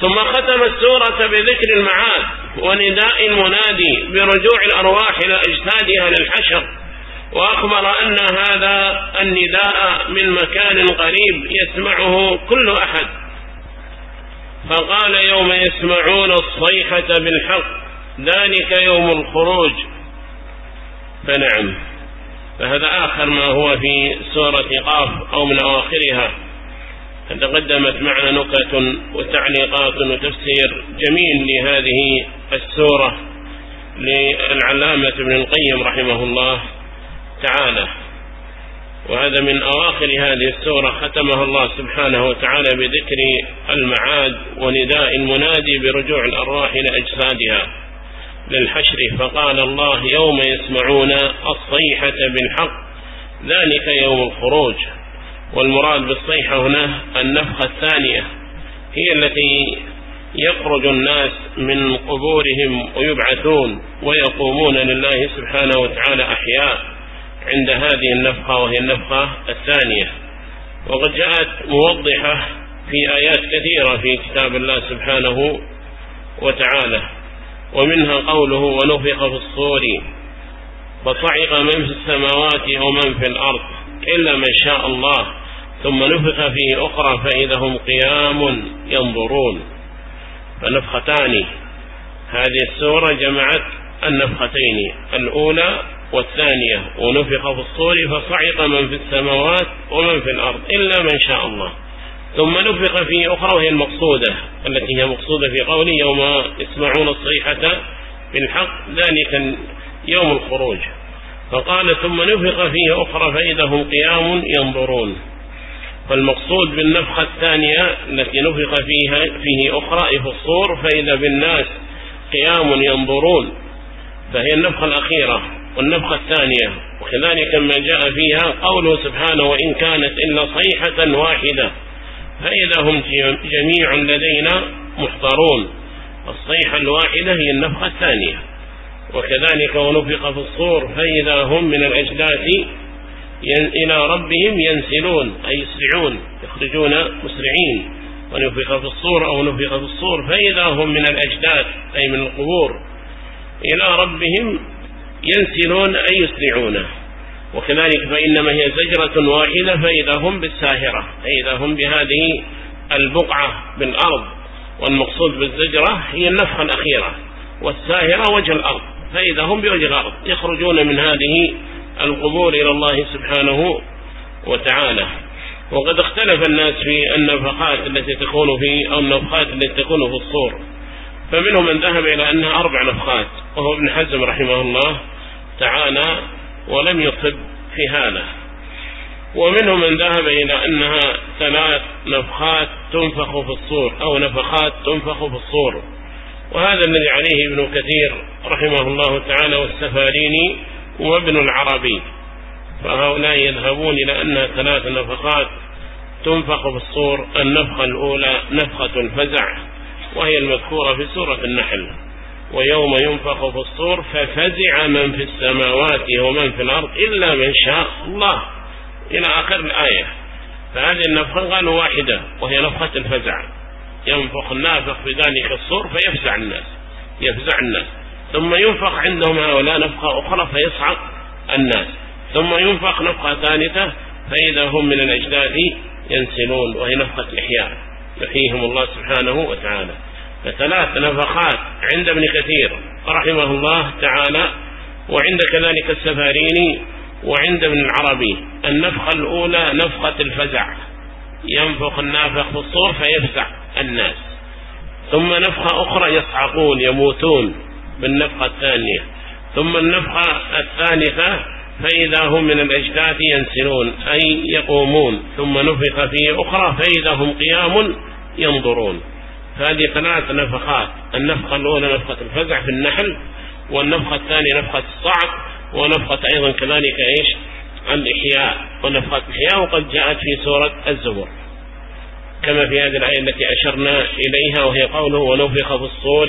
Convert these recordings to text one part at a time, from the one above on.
ثم ختم السورة بذكر المعاد ونداء المنادي برجوع الأرواح إلى أجسادها للحشر وأخبر أن هذا النداء من مكان قريب يسمعه كل أحد. فقال يوم يسمعون الصيحة بالحق ذلك يوم الخروج. فنعم فهذا آخر ما هو في سورة قاف أو من أواخرها. تقدمت معنا نكت وتعليقات وتفسير جميل لهذه السورة للعلامة ابن القيم رحمه الله تعالى. وهذا من أواخر هذه السورة ختمها الله سبحانه وتعالى بذكر المعاد ونداء المنادي برجوع الأرواح إلى أجسادها للحشر. فقال الله يوم يسمعون الصيحة بالحق ذلك يوم الخروج. والمراد بالصيحة هنا النفخة الثانية هي التي يخرج الناس من قبورهم ويبعثون ويقومون لله سبحانه وتعالى أحياء عند هذه النفخة وهي النفخة الثانية. وقد جاءت موضحة في آيات كثيرة في كتاب الله سبحانه وتعالى ومنها قوله ونفخ في الصور فصعق من في السماوات ومن في الأرض. إلا من شاء الله. ثم نفخ فيه أخرى فإذا هم قيام ينظرون. فنفختان. هذه السورة جمعت النفختين الأولى والثانية. ونفخ في الصور فصعق من في السماوات ومن في الأرض إلا من شاء الله. ثم نفخ فيه أخرى وهي المقصودة التي هي مقصودة في قوله يوم يسمعون الصيحة بالحق ذلك يوم الخروج. فقال ثم نفخ فيه أخرى فإذا هم قيام ينظرون. فالمقصود بالنفخة الثانية التي نفخ فيها فيه أخرى في الصور فإذا بالناس قيام ينظرون. فهي النفخة الأخيرة والنفخة الثانية. وكذلك ما جاء فيها قوله سبحانه وإن كانت إلا صيحة واحدة فإذا هم جميع لدينا محضرون. الصيحة الواحدة هي النفخة الثانية. وكذلك ونفق في الصور فإذا هم من الأجداث إلى ربهم ينسلون أي يسرعون يخرجون مسرعين. ونفق في الصور أو نفق في الصور فإذا هم من الأجداث أي من القبور إلى ربهم ينسلون أي يسرعون. وكذلك فإنما هي زجرة واحدة فإذا هم بالساهرة أي إذا هم بهذه البقعة بالأرض. والمقصود بالزجرة هي النفخة الأخيرة والساهرة وجه الأرض. فإذا هم بوجه الأرض يخرجون من هذه القبور إلى الله سبحانه وتعالى. وقد اختلف الناس في النفقات التي تكون في أو النفقات التي تكون في الصور. فمنهم من ذهب إلى أنها أربع نفقات وهو ابن حزم رحمه الله تعالى ولم يصب في هذا. ومنهم من ذهب إلى أنها ثلاث نفخات تنفخ في الصور أو نفخات تنفخ في الصور. وهذا الذي عليه ابن كثير رحمه الله تعالى والسفاريني وابن العربي. فهؤلاء يذهبون إلى أنها ثلاث نفخات تنفخ في الصور النفخة الأولى نفخة الفزع وهي المذكورة في سورة النحل. ويوم ينفخ في الصور ففزع من في السماوات ومن في الأرض إلا من شاء الله. إلى آخر الآية. فهذه النفخة قالوا واحدة وهي نفخة الفزع. ينفخ النافخ في ذلك الصور فيفزع الناس يفزع الناس. ثم ينفخ عندهم هؤلاء نفخة أخرى فيصعق الناس. ثم ينفخ نفخة ثالثة فإذا هم من الأجداد ينسلون وهي نفخة الإحياء. يحييهم الله سبحانه وتعالى. فثلاث نفخات عند ابن كثير رحمه الله تعالى وعند كذلك السفاريني وعند ابن العربي. النفخة الأولى نفخة الفزع. ينفخ النافخ في الصور فيفزع. الناس. ثم نفخة أخرى يصعقون يموتون بالنفخة الثانية. ثم النفخة الثالثة فإذا هم من الأجداث ينسلون أي يقومون. ثم نفخ فيه أخرى فإذا هم قيام ينظرون. فهذه ثلاث نفخات النفخة الأولى نفخة الفزع في النحل والنفخة الثانية نفخة الصعق ونفخة أيضا كذلك إيش؟ الإحياء. ونفخة الإحياء وقد جاءت في سورة الزبر. كما في هذه الآية التي أشرنا إليها وهي قوله ونفخ في الصور.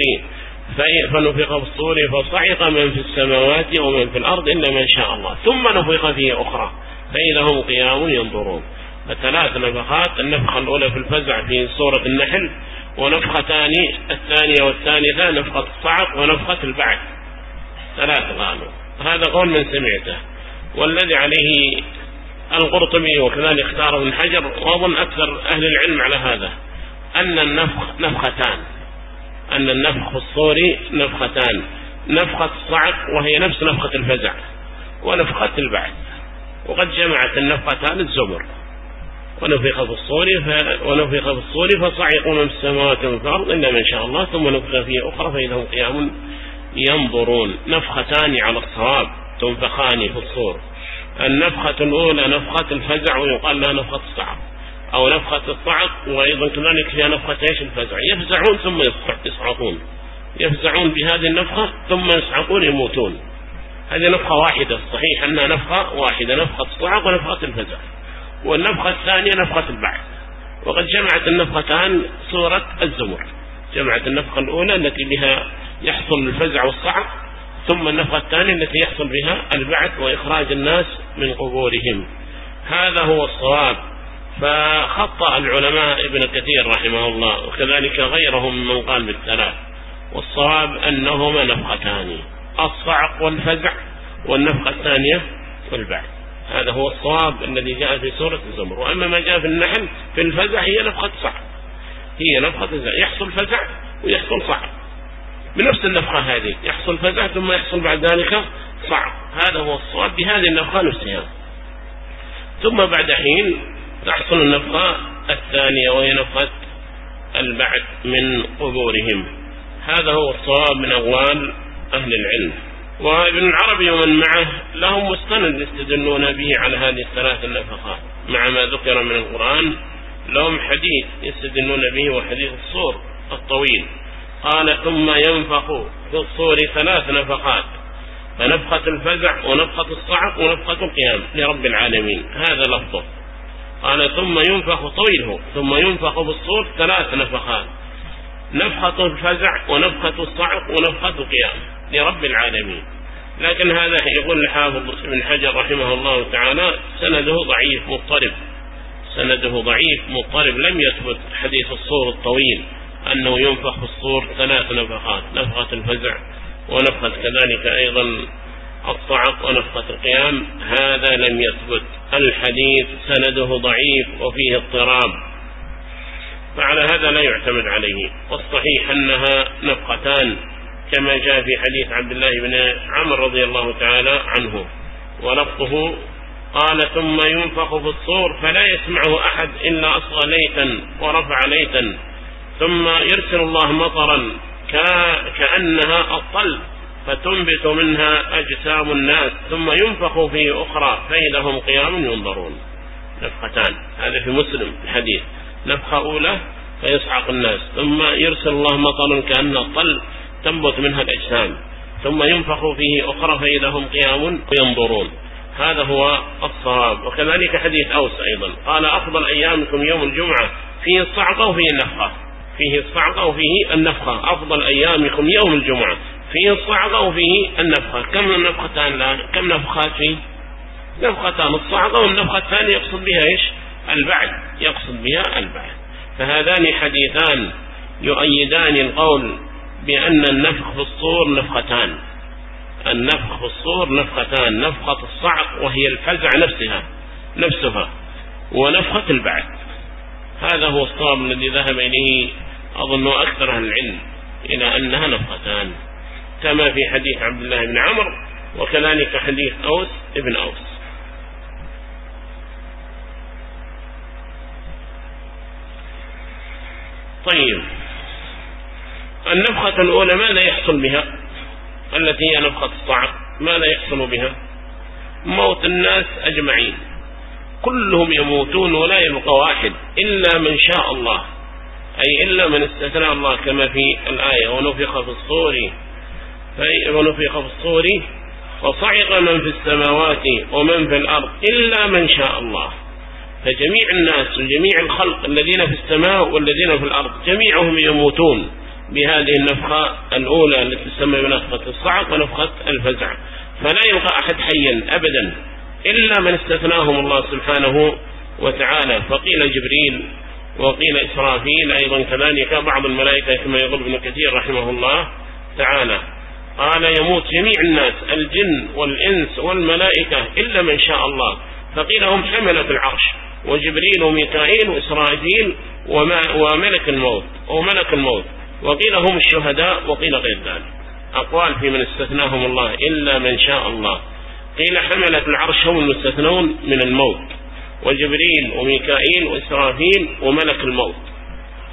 فنفخ في الصور فصعق من في السماوات ومن في الأرض إلا من شاء الله. ثم نفخ فيه أخرى فإذا هم قيام ينظرون. فثلاث نفخات النفخة الأولى في الفزع في سورة النحل ونفختان الثانية والثالثة نفخة الصعق ونفخة البعث. ثلاث قالوا هذا قول من سمعته. والذي عليه القرطبي وكذلك اختار ابن حجر وأظن أكثر أهل العلم على هذا أن النفخ نفختان. أن النفخ في الصور نفختان. نفخة الصعق وهي نفس نفخة الفزع ونفخة البعث. وقد جمعت النفختان الزمر ونفخ في الصور ف... ونفخ في الصور فصعقوا من السماوات والأرض إلا من شاء الله. ثم نفخ فيه أخرى فإذا قيام ينظرون. نفختان على الصواب تنفخان في الصور. النفخة الأولى نفخة الفزع ويقال لها نفخة الصعق أو نفخة الصعق وأيضا كذلك فيها نفخة إيش؟ الفزع. يفزعون ثم يصعقون يفزعون بهذه النفخة ثم يصعقون يموتون. هذه نفخة واحدة صحيح أنها نفخة واحدة نفخة الصعق ونفخة الفزع. والنفخة الثانية نفخة البعث. وقد جمعت النفختان سورة الزمر. جمعت النفخة الأولى التي بها يحصل الفزع والصعق ثم النفخة الثانية التي يحصل بها البعث وإخراج الناس من قبورهم. هذا هو الصواب. فخطأ العلماء ابن كثير رحمه الله وكذلك غيرهم من قال بالثلاث والصواب أنهما نفختان الصعق والفزع والنفخة الثانية والبعث هذا هو الصواب الذي جاء في سورة الزمر. وأما ما جاء في النحل في الفزع هي نفخة صعق. هي نفخة يحصل فزع ويحصل صعق. بنفس النفخة هذه. يحصل فزع ثم يحصل بعد ذلك صعق هذا هو الصواب بهذه النفخة نفسها. ثم بعد حين تحصل النفخة الثانية وهي نفخة البعث من قبورهم. هذا هو الصواب من أقوال أهل العلم. وابن العربي ومن معه لهم مستند يستدلون به على هذه الثلاث النفخات. مع ما ذكر من القرآن لهم حديث يستدلون به وحديث الصور الطويل. قال ثم ينفخ في الصور ثلاث نفخات فنفخة الفزع ونفخة الصعق ونفخة القيام لرب العالمين. هذا لفظه. قال ثم ينفخ طويله ثم ينفخ بالصور ثلاث نفخات نفخة الفزع ونفخة الصعق ونفخة القيام لرب العالمين. لكن هذا يقول الحافظ ابن حجر رحمه الله تعالى سنده ضعيف مضطرب. سنده ضعيف مضطرب لم يثبت حديث الصور الطويل. أنه ينفخ في الصور ثلاث نفخات نفخة الفزع ونفخة كذلك أيضا الصعق ونفخة القيام. هذا لم يثبت. الحديث سنده ضعيف وفيه اضطراب. فعلى هذا لا يعتمد عليه. والصحيح أنها نفختان كما جاء في حديث عبد الله بن عمر رضي الله تعالى عنه. ولفظه قال ثم ينفخ في الصور فلا يسمعه أحد إلا أصغى ليتا ورفع ليتا ثم يرسل الله مطرا كأنها الطل فتنبت منها أجسام الناس ثم ينفخ فيه أخرى فإذا هم قيام ينظرون. نفختان. هذا في مسلم الحديث. نفخة أولى فيصعق الناس. ثم يرسل الله مطرا كأنه الطل تنبت منها الأجسام. ثم ينفخ فيه أخرى فإذا هم قيام ينظرون. هذا هو الصواب. وكذلك حديث أوس أيضا. قال أفضل أيامكم يوم الجمعة فيه الصعقة وفيه النفخة فيه الصعقة وفيه النفخة. أفضل أيامكم يوم الجمعة. فيه الصعقة وفيه النفخة. كم النفختان الآن؟ كم نفخات فيه نفختان. الصعقة والنفخة الثانية يقصد بها إيش؟ البعد يقصد بها البعد فهذان حديثان يؤيدان القول بأن النفخ في الصور نفختان. النفخ في الصور نفختان. نفخة الصعق وهي الفزع نفسها نفسها ونفخة البعث. هذا هو الصواب الذي ذهب إليه أظن أكثر أهل العلم إلى أنها نفختان كما في حديث عبد الله بن عمر وكذلك حديث أوس ابن أوس. طيب النفخة الأولى ماذا يحصل بها؟ التي هي نفخة الصعق ماذا يحصل بها؟ موت الناس أجمعين كلهم يموتون ولا يبقى واحد إلا من شاء الله. أي إلا من استثنى الله كما في الآية ونفخ في الصور. ونفخ في الصور وصعق من في السماوات ومن في الأرض إلا من شاء الله. فجميع الناس وجميع الخلق الذين في السماء والذين في الأرض جميعهم يموتون بهذه النفخة الأولى التي تسمى بنفخة الصعق ونفخة الفزع. فلا يبقى أحد حيا أبدا إلا من استثناهم الله سبحانه وتعالى. فقيل جبريل وقيل إسرافيل أيضا كذلك بعض الملائكة كما يقول ابن كثير رحمه الله تعالى. قال يموت جميع الناس الجن والإنس والملائكة إلا من شاء الله. فقيل هم حملة العرش وجبريل وميكائيل وإسرائيل وملك الموت وملك الموت. وقيل هم الشهداء وقيل غير ذلك. أقوال في من استثناهم الله إلا من شاء الله. قيل حملة العرش هم المستثنون من الموت. وجبريل وميكائيل وإسرافيل وملك الموت.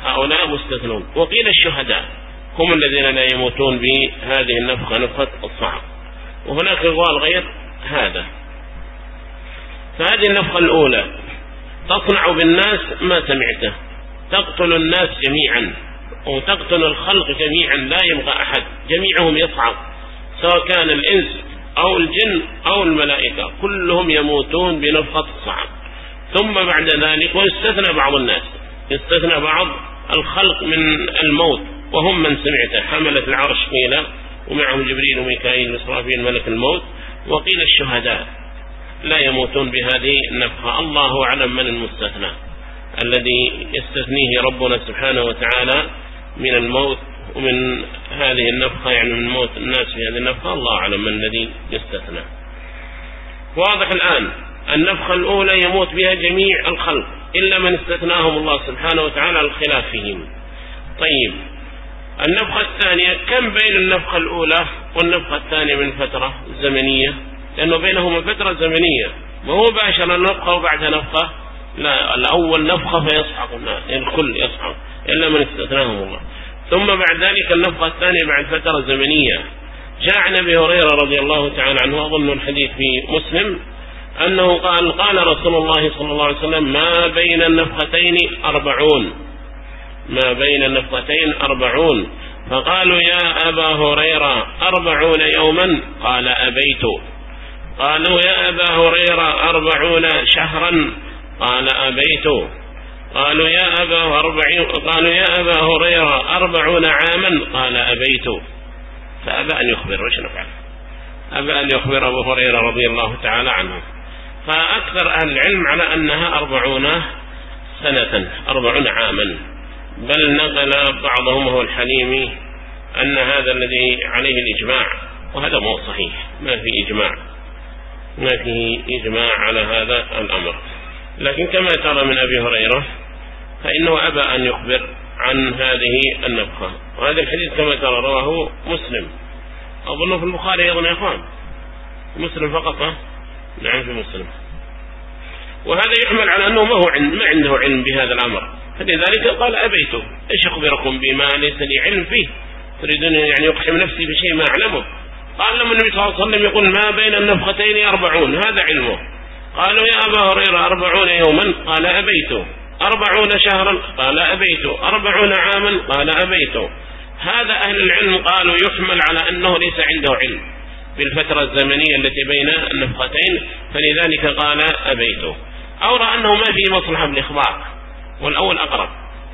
هؤلاء مستثنون. وقيل الشهداء هم الذين لا يموتون بهذه النفخة نفخة الصعب وهناك أقوال غير هذا. فهذه النفخة الأولى تصنع بالناس ما سمعته. تقتل الناس جميعا وتقتل الخلق جميعا لا يبقى أحد. جميعهم يصعب سواء كان الإنس أو الجن أو الملائكة. كلهم يموتون بنفخة الصعب ثم بعد ذلك ويستثنى بعض الناس. يستثنى بعض الخلق من الموت وهم من سمعته. حملة العرش قيل ومعهم جبريل وميكائيل وإسرافيل ملك الموت وقيل الشهداء. لا يموتون بهذه النفخة. الله أعلم من المستثنى. الذي يستثنيه ربنا سبحانه وتعالى من الموت ومن هذه النفخة يعني من موت الناس في هذه النفخة. الله أعلم من الذي يستثنى. واضح الآن النفخة الأولى يموت بها جميع الخلق إلا من استثناهم الله سبحانه وتعالى الخلاف فيهم طيب النفخة الثانية كم بين النفخة الأولى والنفخة الثانية من فترة زمنية؟ لأنه بينهما فترة زمنية. ما هو باشر النفخة وبعدها نفخة؟ لا الأول نفخة فيصحق الكل يصحق إلا من استثناهم الله. ثم بعد ذلك النفخة الثانية بعد فترة زمنية. جاء عن أبي هريرة رضي الله تعالى عنه أظن الحديث في مسلم أنه قال قال رسول الله صلى الله عليه وسلم ما بين النفختين أربعون. ما بين النفختين أربعون. فقالوا يا أبا هريرة أربعون يوما؟ قال أبيت. قالوا يا أبا هريرة أربعون شهرا؟ قال أبيت. قالوا يا أبا قالوا يا أبا هريرة أربعون عاما؟ قال أبيت. فأبى أن يخبر وش نفعل أبى أن يخبر أبو هريرة رضي الله تعالى عنه. فأكثر أهل العلم على أنها أربعون سنة أربعون عاما. بل نقل بعضهم هو الحليمي أن هذا الذي عليه الإجماع وهذا مو صحيح ما في إجماع. ما فيه إجماع على هذا الأمر. لكن كما ترى من أبي هريرة فإنه أبى أن يخبر عن هذه النفخة وهذا الحديث كما ترى رواه مسلم. أظنه في البخاري أيضا يا أخوان. مسلم فقط نعم في مسلم. وهذا يحمل على أنه ما هو عند ما عنده علم بهذا الأمر. فلذلك قال أبيت إيش أخبركم بما ليس لي علم فيه؟ تريدون يعني يقحم نفسي بشيء ما أعلمه. قال لما النبي صلى الله عليه وسلم يقول ما بين النفختين أربعون هذا علمه. قالوا يا أبا هريرة أربعون يوما؟ قال أبيت أربعون شهرا؟ قال أبيت أربعون عاما؟ قال أبيت هذا أهل العلم قالوا يحمل على أنه ليس عنده علم. بالفترة الزمنية التي بين النفختين فلذلك قال أبيت أو رأى أنه ما فيه مصلحة بالإخبار. والأول أقرب.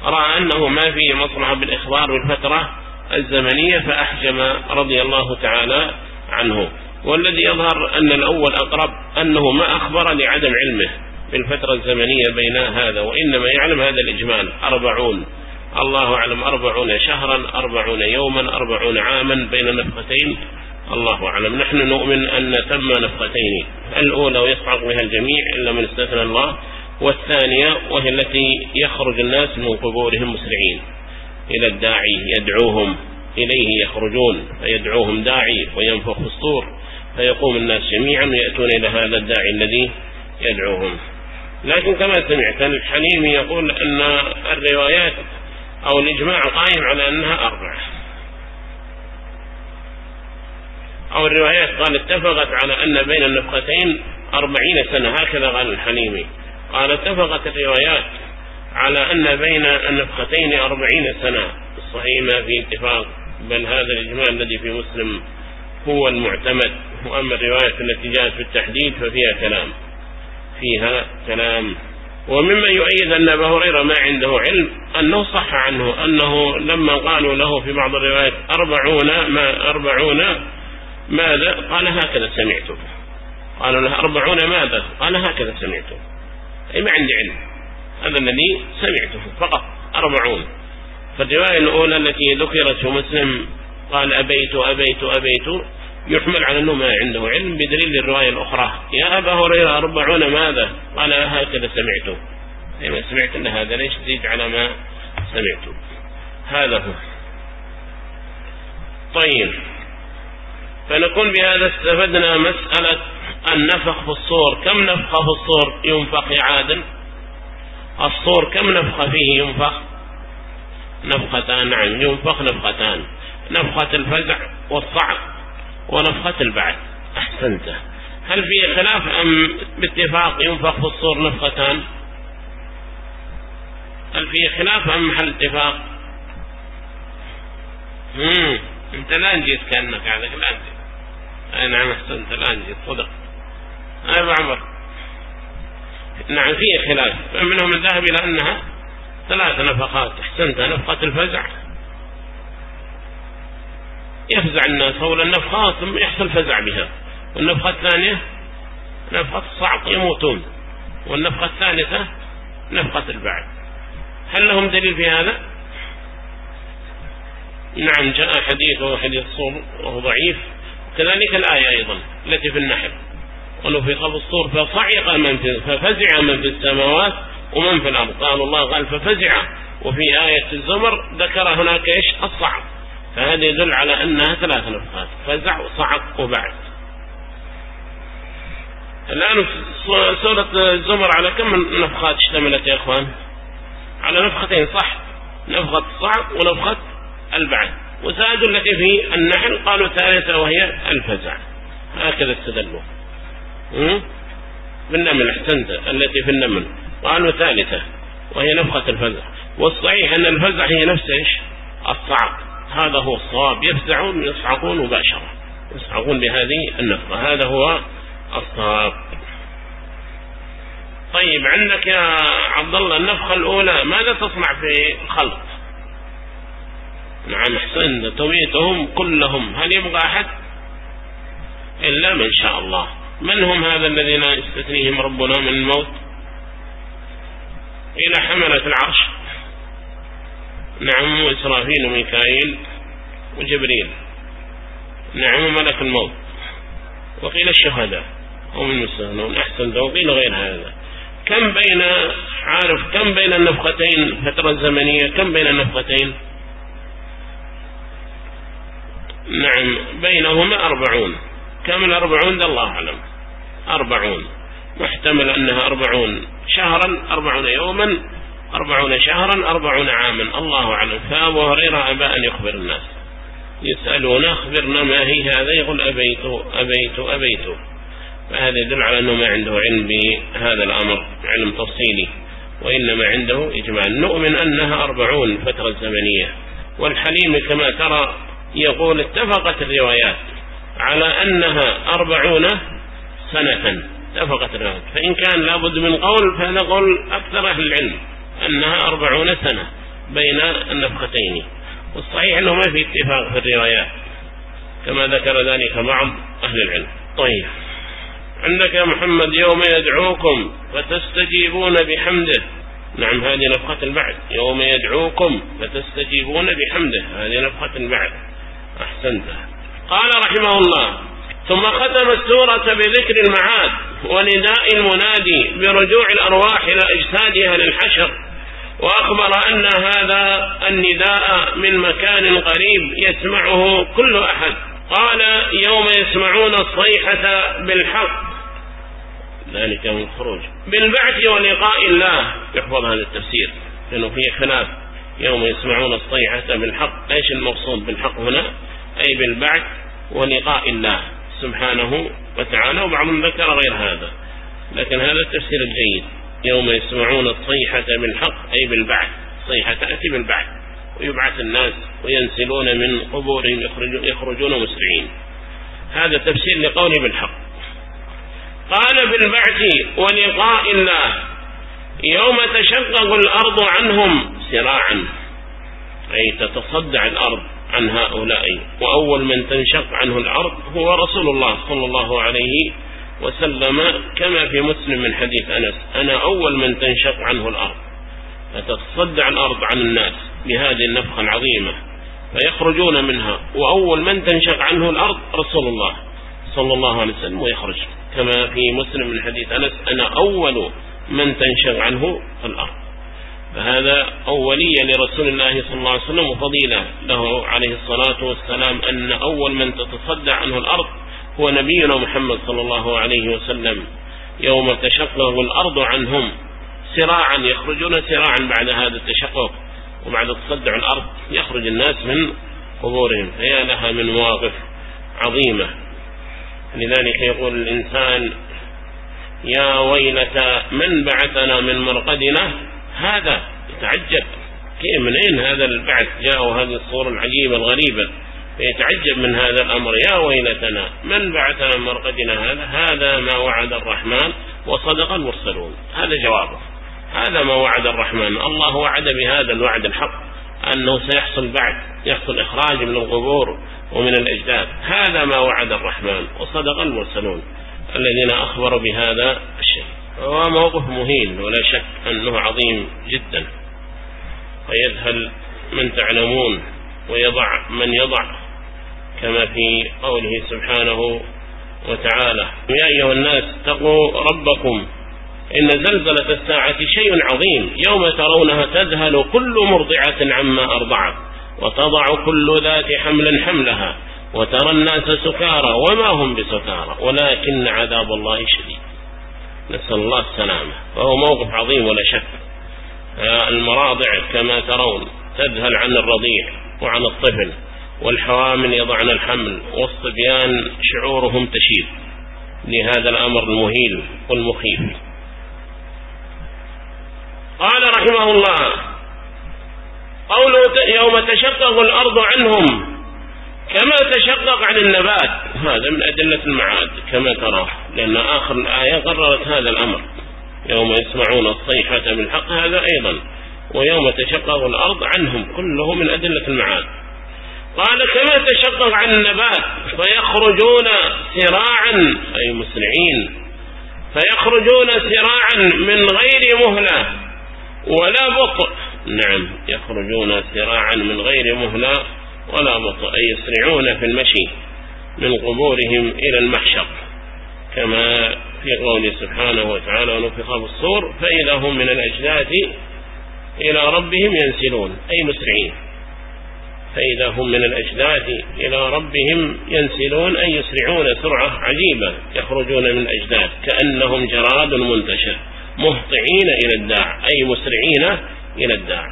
رأى أنه ما فيه مصلحة بالإخبار بالفترة الزمنية فأحجم رضي الله تعالى عنه. والذي يظهر أن الأول أقرب أنه ما أخبر لعدم علمه بالفترة الزمنية بين هذا وإنما يعلم هذا الإجمال. أربعون. الله أعلم. أربعون شهرا أربعون يوما أربعون عاما بين نفختين الله أعلم. نحن نؤمن أن تم نفختين الأولى ويصعق بها الجميع إلا من استثنى الله والثانية وهي التي يخرج الناس من قبورهم مسرعين. إلى الداعي يدعوهم إليه يخرجون فيدعوهم داعي وينفخ الصور فيقوم الناس جميعا ويأتون إلى هذا الداعي الذي يدعوهم. لكن كما سمعت الحليم يقول أن الروايات أو الإجماع قائم على أنها أربعة. أو الروايات قال اتفقت على أن بين النفختين أربعين سنة هكذا قال الحليمي قال اتفقت الروايات على أن بين النفختين أربعين سنة. الصحيح ما في اتفاق بل هذا الإجماع الذي في مسلم هو المعتمد. وأما الرواية التي جاءت في التحديد ففيها كلام. فيها كلام. ومما يؤيد أن أبا هريرة ما عنده علم أنه صح عنه أنه لما قالوا له في بعض الروايات أربعون ما أربعون ماذا؟ قال هكذا سمعت. قالوا له أربعون ماذا؟ قال هكذا سمعت. أي ما عندي علم. هذا الذي سمعته فقط. أربعون. فالرواية الأولى التي ذكرت في مسلم قال أبيت أبيت أبيت يحمل على أنه ما عنده علم بدليل الرواية الأخرى. يا أبا هريرة أربعون ماذا؟ قال هكذا سمعته لما سمعت أن هذا ليش تزيد على ما سمعته هذا هو. طيب. فنقول بهذا استفدنا مسألة النفخ في الصور. كم نفخة في الصور ينفخ يا عادل؟ الصور كم نفخة فيه ينفخ؟ نفختان نعم ينفخ نفختان. نفخة الفزع والصعق ونفخة البعث. أحسنت. هل في خلاف أم باتفاق ينفخ في الصور نفختان؟ هل في خلاف أم محل اتفاق؟ مم. انت الآن جيت كأنك عليك الآن جيت أي نعم أحسنت الآن جيت صدق. أبو عمر. نعم فيه خلاف. فمنهم الذهب إلى أنها ثلاث نفقات. أحسنت نفقة الفزع. يفزع الناس حول النفخات ثم يحصل فزع بها. والنفخة الثانية نفخة الصعق يموتون. والنفخة الثالثة نفخة البعث. هل لهم دليل في هذا؟ نعم جاء حديث وهو حديث صور وهو ضعيف. كذلك الآية أيضا التي في النحل. ونفخ في الصور فصعق من في ففزع من في السماوات ومن في الأرض. قال الله قال ففزع. وفي آية الزمر ذكر هناك إيش؟ الصعق. فهذا يدل على أنها ثلاث نفخات فزع وصعق وبعد. الآن سورة الزمر على كم نفخات اشتملت يا أخوان؟ على نفختين صح؟ نفخة الصعق ونفخة البعد وزادوا التي في النحل قالوا ثالثة وهي الفزع. هكذا استدلوا. بالنمل احسنت التي في النمل. قالوا ثالثة وهي نفخة الفزع. والصحيح أن الفزع هي نفس إيش؟ الصعق. هذا هو الصواب. يفزعون يصعقون مباشرة. يصعقون بهذه النفخة. هذا هو الصواب. طيب عندك يا عبد الله النفخة الأولى. ماذا تصنع في الخلق نعم احسن تميتهم كلهم. هل يبقى أحد؟ إلا من شاء الله. من هم هذا الذين يستثنيهم ربنا من الموت؟ إلى حملة العرش. نعم إسرافيل وميكائيل وجبريل. نعم ملك الموت. وقيل الشهداء هم المستثنون أحسن وقيل غير هذا. كم بين عارف كم بين النفختين؟ فترة زمنية كم بين النفختين؟ نعم بينهما أربعون. كم الأربعون؟ ده الله أعلم. أربعون. محتمل أنها أربعون شهرا أربعون يوما أربعون شهرا أربعون عاما. الله أعلم. فأبو هريرة أبى أن يخبر الناس. يسألون أخبرنا ما هي هذا؟ يقول أبيت أبيت أبيت. فهذا يدل على أنه ما عنده علم بهذا الأمر علم تفصيلي. وإنما عنده إجمال. نؤمن أنها أربعون فترة زمنية. والحليم كما ترى يقول اتفقت الروايات على أنها أربعون سنة. اتفقت الروايات. فإن كان لابد من قول فهذا قول أكثر أهل العلم أنها أربعون سنة بين النفختين. والصحيح أنه ما في اتفاق في الروايات كما ذكر ذلك بعض أهل العلم. طيب عندك يا محمد يوم يدعوكم فتستجيبون بحمده. نعم هذه نفخة البعد يوم يدعوكم فتستجيبون بحمده هذه نفخة البعد أحسنت قال رحمه الله ثم ختم السورة بذكر المعاد ونداء المنادي برجوع الأرواح إلى أجسادها للحشر وأخبر أن هذا النداء من مكان قريب يسمعه كل أحد. قال يوم يسمعون الصيحة بالحق. ذلك من الخروج بالبعث ولقاء الله. يحفظ هذا التفسير لأنه فيه خلاف. يوم يسمعون الصيحة بالحق. إيش المقصود بالحق هنا؟ أي بالبعث ولقاء الله سبحانه وتعالى. وبعضهم ذكر غير هذا لكن هذا التفسير الجيد. يوم يسمعون الصيحة بالحق أي بالبعث. صيحة تأتي بالبعث. ويبعث الناس وينسلون من قبورهم يخرجون مسرعين هذا تفسير لقوله بالحق. قال بالبعث ولقاء الله. يوم تشقق الأرض عنهم سراعا أي تتصدع الأرض عن هؤلاء. وأول من تنشق عنه الأرض هو رسول الله صلى الله عليه وسلم كما في مسلم من حديث أنس. أنا أول من تنشق عنه الأرض. فتتصدع الأرض عن الناس بهذه النفخة العظيمة فيخرجون منها. وأول من تنشق عنه الأرض رسول الله صلى الله عليه وسلم ويخرج. كما في مسلم من حديث أنس أنا أول من تنشق عنه الأرض. فهذا أولية لرسول الله صلى الله عليه وسلم وفضيلة له عليه الصلاة والسلام أن أول من تتصدع عنه الأرض هو نبينا محمد صلى الله عليه وسلم. يوم تشقق الأرض عنهم سراعا يخرجون سراعا بعد هذا التشقق وبعد تصدع الأرض يخرج الناس من قبورهم فيا لها من مواقف عظيمة. لذلك يقول الإنسان يا ويلة من بعثنا من مرقدنا؟ هذا يتعجب. من أين هذا البعث؟ جاء هذه الصورة العجيبة الغريبة. فيتعجب من هذا الأمر. يا ويلتنا من بعثنا من مرقدنا هذا؟ هذا ما وعد الرحمن وصدق المرسلون. هذا جوابه. هذا ما وعد الرحمن. الله وعد بهذا الوعد الحق. أنه سيحصل بعد يحصل إخراج من القبور ومن الأجداد. هذا ما وعد الرحمن وصدق المرسلون. الذين أخبروا بهذا الشيء. هو موقف مهين ولا شك أنه عظيم جدا. ويذهل من تعلمون ويضع من يضع كما في قوله سبحانه وتعالى. يا أيها الناس اتقوا ربكم إن زلزلة الساعة شيء عظيم. يوم ترونها تذهل كل مرضعة عما أرضعت وتضع كل ذات حمل حملها وترى الناس سكارى وما هم بسكارى. ولكن عذاب الله شديد. نسأل الله السلامة. فهو موقف عظيم ولا شك. المراضع كما ترون تذهل عن الرضيع وعن الطفل والحوامل يضعن الحمل والصبيان شعورهم تشيب لهذا الأمر المهيل والمخيف. قال رحمه الله قوله يوم تشقق الأرض عنهم كما تشقق عن النبات هذا من أدلة المعاد كما ترى لأن آخر الآية قررت هذا الأمر. يوم يسمعون الصيحة بالحق هذا أيضا. ويوم تشقق الأرض عنهم كله من أدلة المعاد. قال كما تشقق عن النبات فيخرجون سراعا أي مسرعين فيخرجون سراعا من غير مهلة. ولا بطء نعم يخرجون سراعا من غير مهلة. ولا بطء أي يسرعون في المشي من قبورهم إلى المحشر. كما في قوله سبحانه وتعالى ونفخ في الصور فإذا هم من الأجداث إلى ربهم ينسلون أي مسرعين. فإذا هم من الأجداث إلى ربهم ينسلون أي يسرعون سرعة عجيبة يخرجون من الأجداث كأنهم جراد منتشر مهطعين إلى الداع أي مسرعين إلى الداع.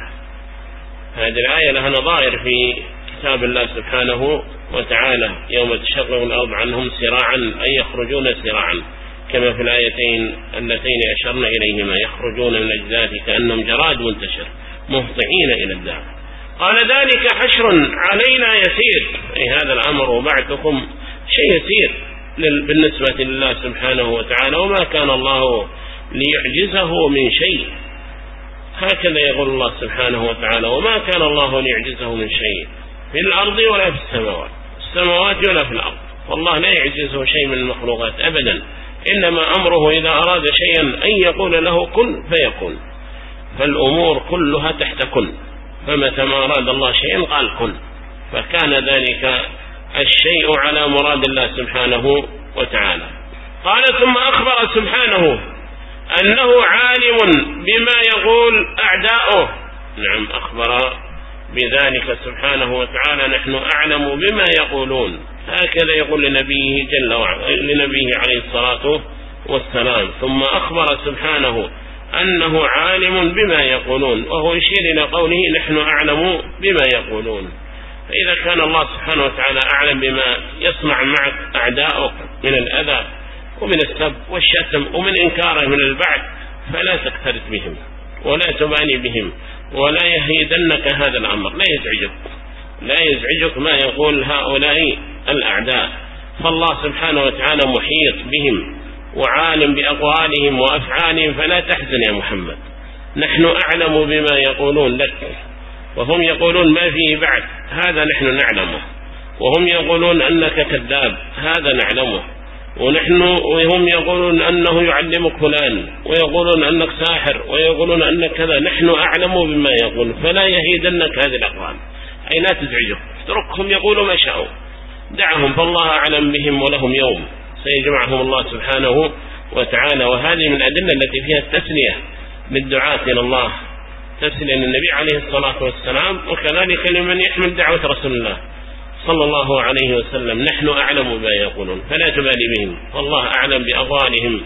هذه الآية لها نظائر في كتاب الله سبحانه وتعالى يوم تشغل الأرض عنهم سراعا أي يخرجون سراعا. كما في الآيتين اللتين أشرنا إليهما يخرجون من الأجداث كأنهم جراد منتشر مهطعين إلى الداع قال ذلك حشر علينا يسير. أي هذا الأمر وبعثكم شيء يسير بالنسبة لله سبحانه وتعالى وما كان الله ليعجزه من شيء. هكذا يقول الله سبحانه وتعالى وما كان الله ليعجزه من شيء. في الأرض ولا في السماوات. السماوات ولا في الأرض. والله لا يعجزه شيء من المخلوقات أبدا. إنما أمره إذا أراد شيئا أن يقول له كن فيكون. فالأمور كلها تحت كن. فمتى ما أراد الله شيئا قال كن. فكان ذلك الشيء على مراد الله سبحانه وتعالى. قال ثم أخبر سبحانه أنه عالم بما يقول أعداؤه. نعم أخبر بذلك سبحانه وتعالى نحن أعلم بما يقولون. هكذا يقول لنبيه جل وعلا لنبيه عليه الصلاة والسلام. ثم أخبر سبحانه أنه عالم بما يقولون وهو يشير إلى قوله نحن أعلم بما يقولون. فإذا كان الله سبحانه وتعالى أعلم بما يصنع معك أعداؤك من الأذى ومن السب والشتم ومن إنكاره من البعث فلا تكترث بهم ولا تباني بهم. ولا يهيدنك هذا الأمر. لا يزعجك. لا يزعجك ما يقول هؤلاء الأعداء. فالله سبحانه وتعالى محيط بهم وعالم بأقوالهم وأفعالهم فلا تحزن يا محمد. نحن أعلم بما يقولون لك. وهم يقولون ما فيه بعد. هذا نحن نعلمه. وهم يقولون أنك كذاب. هذا نعلمه. ونحن وهم يقولون أنه يعلمك فلان ويقولون أنك ساحر ويقولون أنك كذا نحن أعلم بما يقول فلا يهيدنك هذه الأقوال أي لا تزعجهم اتركهم يقولوا ما شاءوا. دعهم فالله أعلم بهم ولهم يوم. سيجمعهم الله سبحانه وتعالى. وهذه من الأدلة التي فيها التسلية للدعاة إلى الله. تسلية للنبي عليه الصلاة والسلام وكذلك لمن يحمل دعوة رسول الله. صلى الله عليه وسلم نحن أعلم بما يقولون. فلا تبالي بهم. والله أعلم بأقوالهم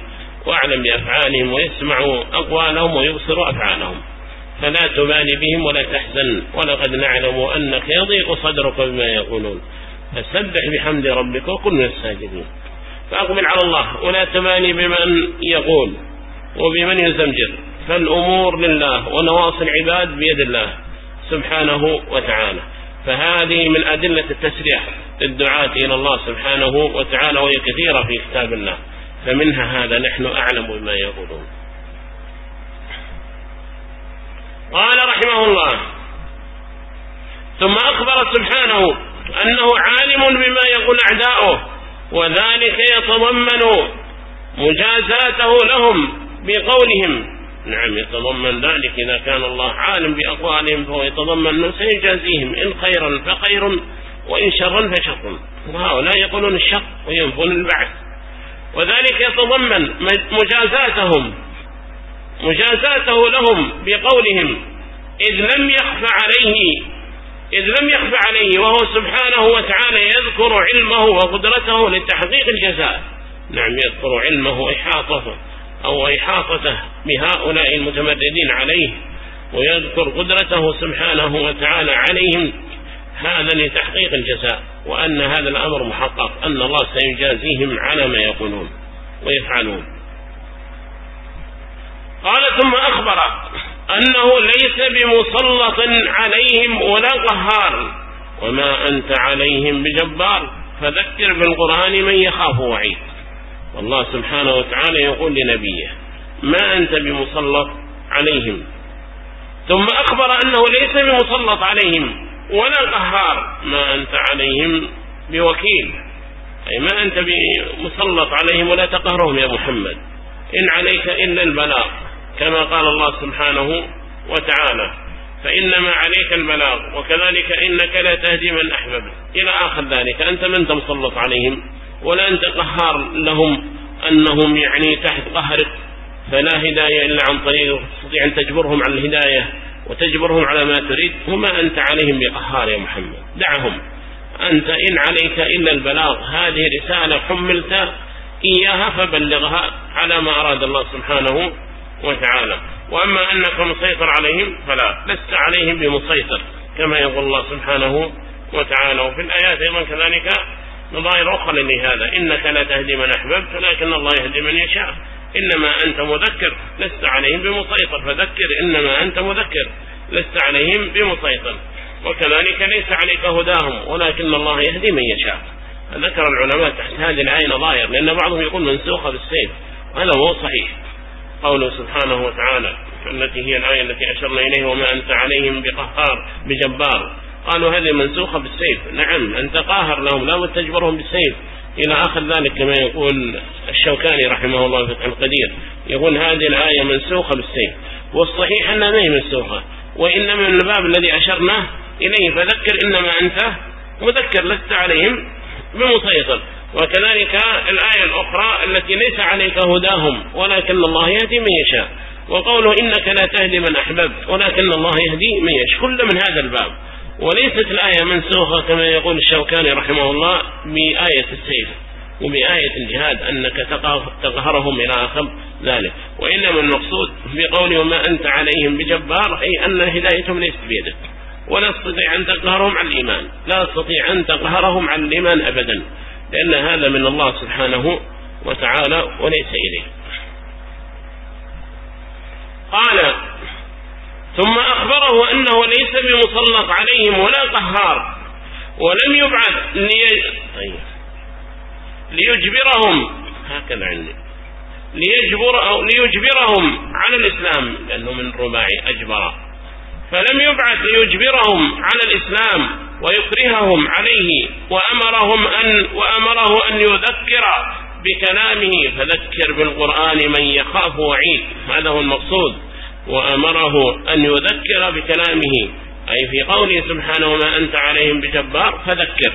وأعلم بأفعالهم ويسمع أقوالهم ويبصر أفعالهم. فلا تبالي بهم ولا تحزن. ولقد نعلم أنك يضيق صدرك بما يقولون. فسبح بحمد ربك وكن من الساجدين. فأقبل على الله. ولا تبالي بمن يقول وبمن يزمجر. فالأمور لله ونواصي العباد بيد الله سبحانه وتعالى. فهذه من أدلة التسريح للدعاة إلى الله سبحانه وتعالى وهي كثيرة في كتاب الله. فمنها هذا نحن أعلم بما يقولون. قال رحمه الله ثم أخبر سبحانه أنه عالم بما يقول أعداؤه وذلك يتضمن مجازاته لهم بقولهم. نعم يتضمن ذلك إذا كان الله عالم بأقوالهم فهو يتضمن أنه سيجازيهم إن خيرا فخير وإن شرا فشر. وهؤلاء يقولون الشر وينفون البعث. وذلك يتضمن مجازاتهم مجازاته لهم بقولهم إذ لم يخف عليه إذ لم يخف عليه وهو سبحانه وتعالى يذكر علمه وقدرته لتحقيق الجزاء. نعم يذكر علمه وإحاطته. أو إحاطته بهؤلاء المتمردين عليه ويذكر قدرته سبحانه وتعالى عليهم هذا لتحقيق الجزاء وأن هذا الأمر محقق أن الله سيجازيهم على ما يقولون ويفعلون. قال ثم أخبر أنه ليس بمسلط عليهم ولا قهار وما أنت عليهم بجبار فذكر بالقرآن من يخاف وعيد. والله سبحانه وتعالى يقول لنبيه ما أنت بمسلط عليهم؟ ثم أخبر أنه ليس بمسلط عليهم ولا قهار. ما أنت عليهم بوكيل. أي ما أنت بمسلط عليهم ولا تقهرهم يا محمد إن عليك إلا البلاغ. كما قال الله سبحانه وتعالى فإنما عليك البلاغ وكذلك إنك لا تهدي من أحببت. إلى آخر ذلك أنت من تمسلط عليهم؟ ولا أنت قهار لهم أنهم يعني تحت قهرك فلا هداية إلا عن طريق تستطيع أن تجبرهم على الهداية وتجبرهم على ما تريد. وما أنت عليهم بقهار يا محمد. دعهم. أنت إن عليك إلا البلاغ. هذه رسالة حملت إياها فبلغها على ما أراد الله سبحانه وتعالى. وأما أنك مسيطر عليهم فلا. لست عليهم بمسيطر كما يقول الله سبحانه وتعالى. وفي الآيات أيضا كذلك نظائر أخرى لهذا إنك لا تهدي من أحببت لكن الله يهدي من يشاء. إنما أنت مذكر لست عليهم بمسيطر. فذكر إنما أنت مذكر لست عليهم بمسيطر. وكذلك ليس عليك هداهم ولكن الله يهدي من يشاء. ذكر العلماء تحت هذه الآية نظائر لأن بعضهم يقول منسوخة بالسيف وهذا هو صحيح. قوله سبحانه وتعالى التي هي الآية التي أشرنا إليه وما أنت عليهم بقهار بجبار. قالوا هذه منسوخة بالسيف. نعم أنت قاهر لهم لا تجبرهم بالسيف. إلى آخر ذلك كما يقول الشوكاني رحمه الله في القدير. يقول هذه الآية منسوخة بالسيف. والصحيح أنها ما هي منسوخة وإنما من الباب الذي أشرنا إليه. فذكر إنما أنت مذكر لست عليهم بمسيطر. وكذلك الآية الأخرى التي ليس عليك هداهم ولكن الله يهدي من يشاء. وقوله إنك لا تهدي من أحببت ولكن الله يهدي من يشاء. كل من هذا الباب. وليست الآية منسوخة كما يقول الشوكاني رحمه الله بآية السيف وبآية الجهاد أنك تقهرهم إلى آخر ذلك. وإنما المقصود بقوله ما أنت عليهم بجبار أي أن هدايتهم ليست بيدك. ولا تستطيع أن تقهرهم عن الإيمان. لا تستطيع أن تقهرهم عن الإيمان أبدا. لأن هذا من الله سبحانه وتعالى وليس إليه. قال ثم أخبره أنه ليس بمسلط عليهم ولا قهار ولم يبعث لي... طيب. ليجبرهم هكذا عندي. ليجبر أو ليجبرهم على الإسلام لأنه من رباعي أجبر فلم يبعث ليجبرهم على الإسلام ويكرههم عليه وأمرهم أن وأمره أن يذكر بكلامه. فذكر بالقرآن من يخاف وعيد. هذا هو المقصود. وأمره أن يذكر بكلامه أي في قوله سبحانه وما أنت عليهم بجبار فذكر.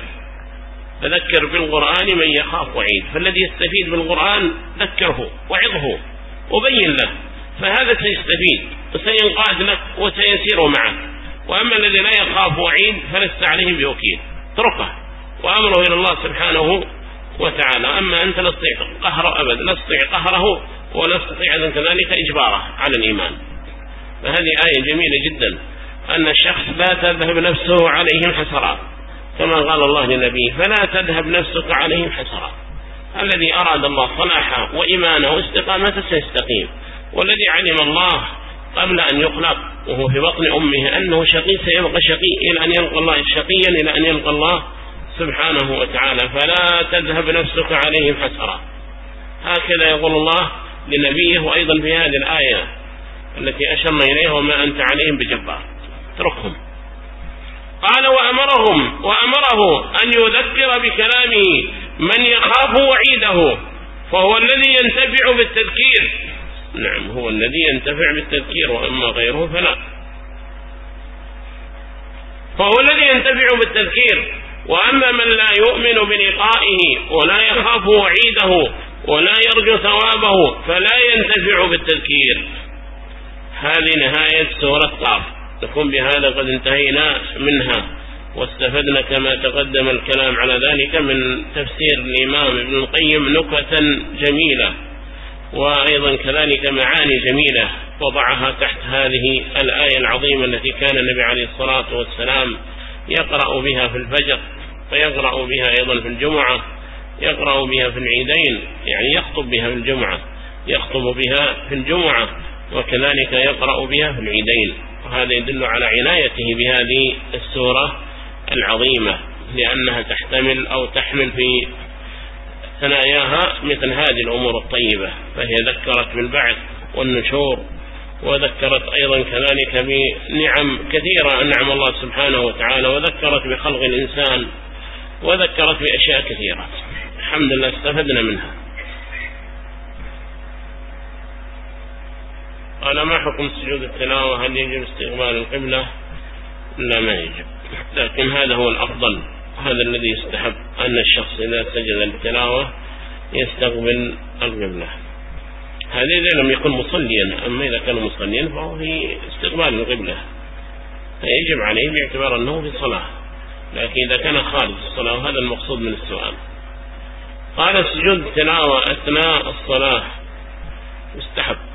فذكر بالقرآن من يخاف وعيد. فالذي يستفيد بالقرآن ذكره وعظه وبين له. فهذا سيستفيد وسينقاد لك وسيسير معك. وأما الذي لا يخاف وعيد فلست عليه بوكيل. اتركه. وأمره إلى الله سبحانه وتعالى. أما أنت لا تستطيع قهره أبدا لا تستطيع قهره ولا تستطيع كذلك إجباره على الإيمان. فهذه آية جميلة جدا. أن الشخص لا تذهب نفسه عليهم حسرات كما قال الله لنبيه فلا تذهب نفسك عليهم حسرات الذي أراد الله صلاحه وإيمانه واستقامته سيستقيم. والذي علم الله قبل أن يخلق وهو في بطن أمه أنه شقي سيبقى شقي إلى أن يلقى الله شقيا إلى أن يلقى الله سبحانه وتعالى. فلا تذهب نفسك عليهم حسرة هكذا يقول الله لنبيه وأيضا في هذه الآية التي أشرنا إليها وما أنت عليهم بجبار. اتركهم. قال وأمرهم وأمره أن يذكر بكلامه من يخاف وعيده فهو الذي ينتفع بالتذكير. نعم هو الذي ينتفع بالتذكير وأما غيره فلا. فهو الذي ينتفع بالتذكير. وأما من لا يؤمن بلقائه ولا يخاف وعيده ولا يرجو ثوابه فلا ينتفع بالتذكير. هذه نهاية سورة قاف. نكون بهذا قد انتهينا منها. واستفدنا كما تقدم الكلام على ذلك من تفسير الإمام ابن القيم نكوة جميلة. وأيضا كذلك معاني جميلة وضعها تحت هذه الآية العظيمة التي كان النبي عليه الصلاة والسلام يقرأ بها في الفجر ويقرأ بها أيضا في الجمعة يقرأ بها في العيدين يعني يخطب بها في الجمعة يخطب بها في الجمعة. وكذلك يقرأ بها في العيدين وهذا يدل على عنايته بهذه السورة العظيمة لأنها تحتمل أو تحمل في ثناياها مثل هذه الأمور الطيبة فهي ذكرت بالبعث والنشور وذكرت أيضا كذلك بنعم كثيرة أنعم الله سبحانه وتعالى وذكرت بخلق الإنسان وذكرت بأشياء كثيرة. الحمد لله استفدنا منها. قال ما حكم سجود التلاوة؟ هل يجب استقبال القبلة؟ لا ما يجب. لكن هذا هو الأفضل هذا الذي يستحب أن الشخص إذا سجد التلاوة يستقبل القبلة. هذا إذا لم يكن مصليا أما إذا كان مصليا فهو في استقبال القبلة. فيجب عليه باعتبار أنه في صلاة. لكن إذا كان خارج الصلاة وهذا المقصود من السؤال. قال سجود التلاوة أثناء الصلاة يستحب.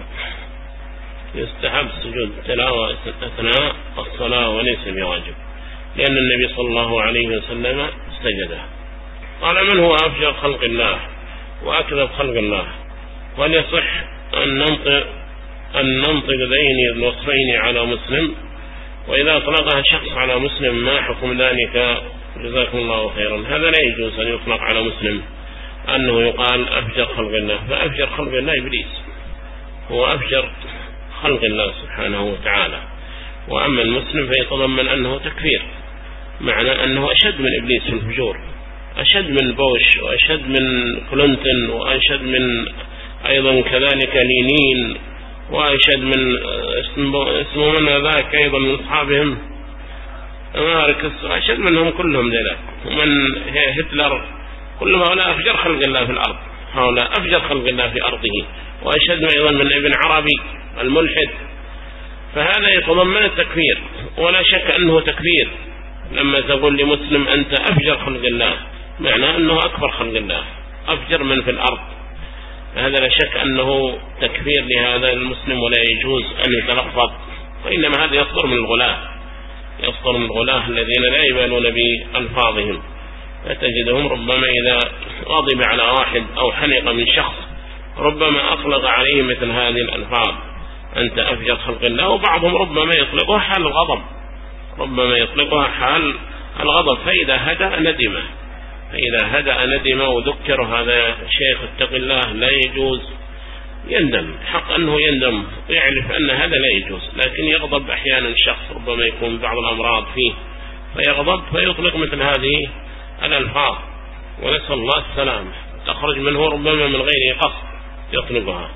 يستحب سجود التلاوة أثناء الصلاة وليس بواجب لأن النبي صلى الله عليه وسلم سجده قال من هو أفجر خلق الله وأكذب خلق الله؟ وهل يصح أن ننطق أن ننطق ذين الوصفين على مسلم؟ وإذا أطلقها شخص على مسلم ما حكم ذلك؟ جزاكم الله خيرا. هذا لا يجوز أن يطلق على مسلم أنه يقال أفجر خلق الله فأفجر خلق الله إبليس. هو أفجر خلق الله سبحانه وتعالى. وأما المسلم فيتضمن أنه تكفير معنى أنه أشد من إبليس في الفجور أشد من بوش وأشد من كلينتون وأشد من أيضا كذلك لينين وأشد من اسمه من ذاك أيضا من أصحابهم. ماركس أشد منهم كلهم ذلك ومن هتلر كلهم هؤلاء أفجر خلق الله في الأرض. هؤلاء أفجر خلق الله في أرضه وأشد أيضا من ابن عربي الملحد. فهذا يتضمن التكفير ولا شك أنه تكفير. لما تقول لمسلم أنت أفجر خلق الله معناه أنه أكبر خلق الله أفجر من في الأرض. هذا لا شك أنه تكفير لهذا المسلم ولا يجوز أن يتلفظ وإنما هذا يصدر من الغلاة. يصدر من الغلاة الذين لا يبالون بألفاظهم. فتجدهم ربما إذا غضب على واحد أو حنق من شخص ربما أطلق عليه مثل هذه الألفاظ أنت أفجر خلق الله وبعضهم ربما يطلقها حال الغضب ربما يطلقها حال الغضب فإذا هدأ ندمه فإذا هدأ ندم وذكر هذا شيخ اتق الله لا يجوز يندم حق أنه يندم ويعرف أن هذا لا يجوز لكن يغضب أحيانا الشخص ربما يكون بعض الأمراض فيه فيغضب فيطلق مثل هذه الألفاظ ونسأل الله السلامة. تخرج منه ربما من غير قصد يطلبها.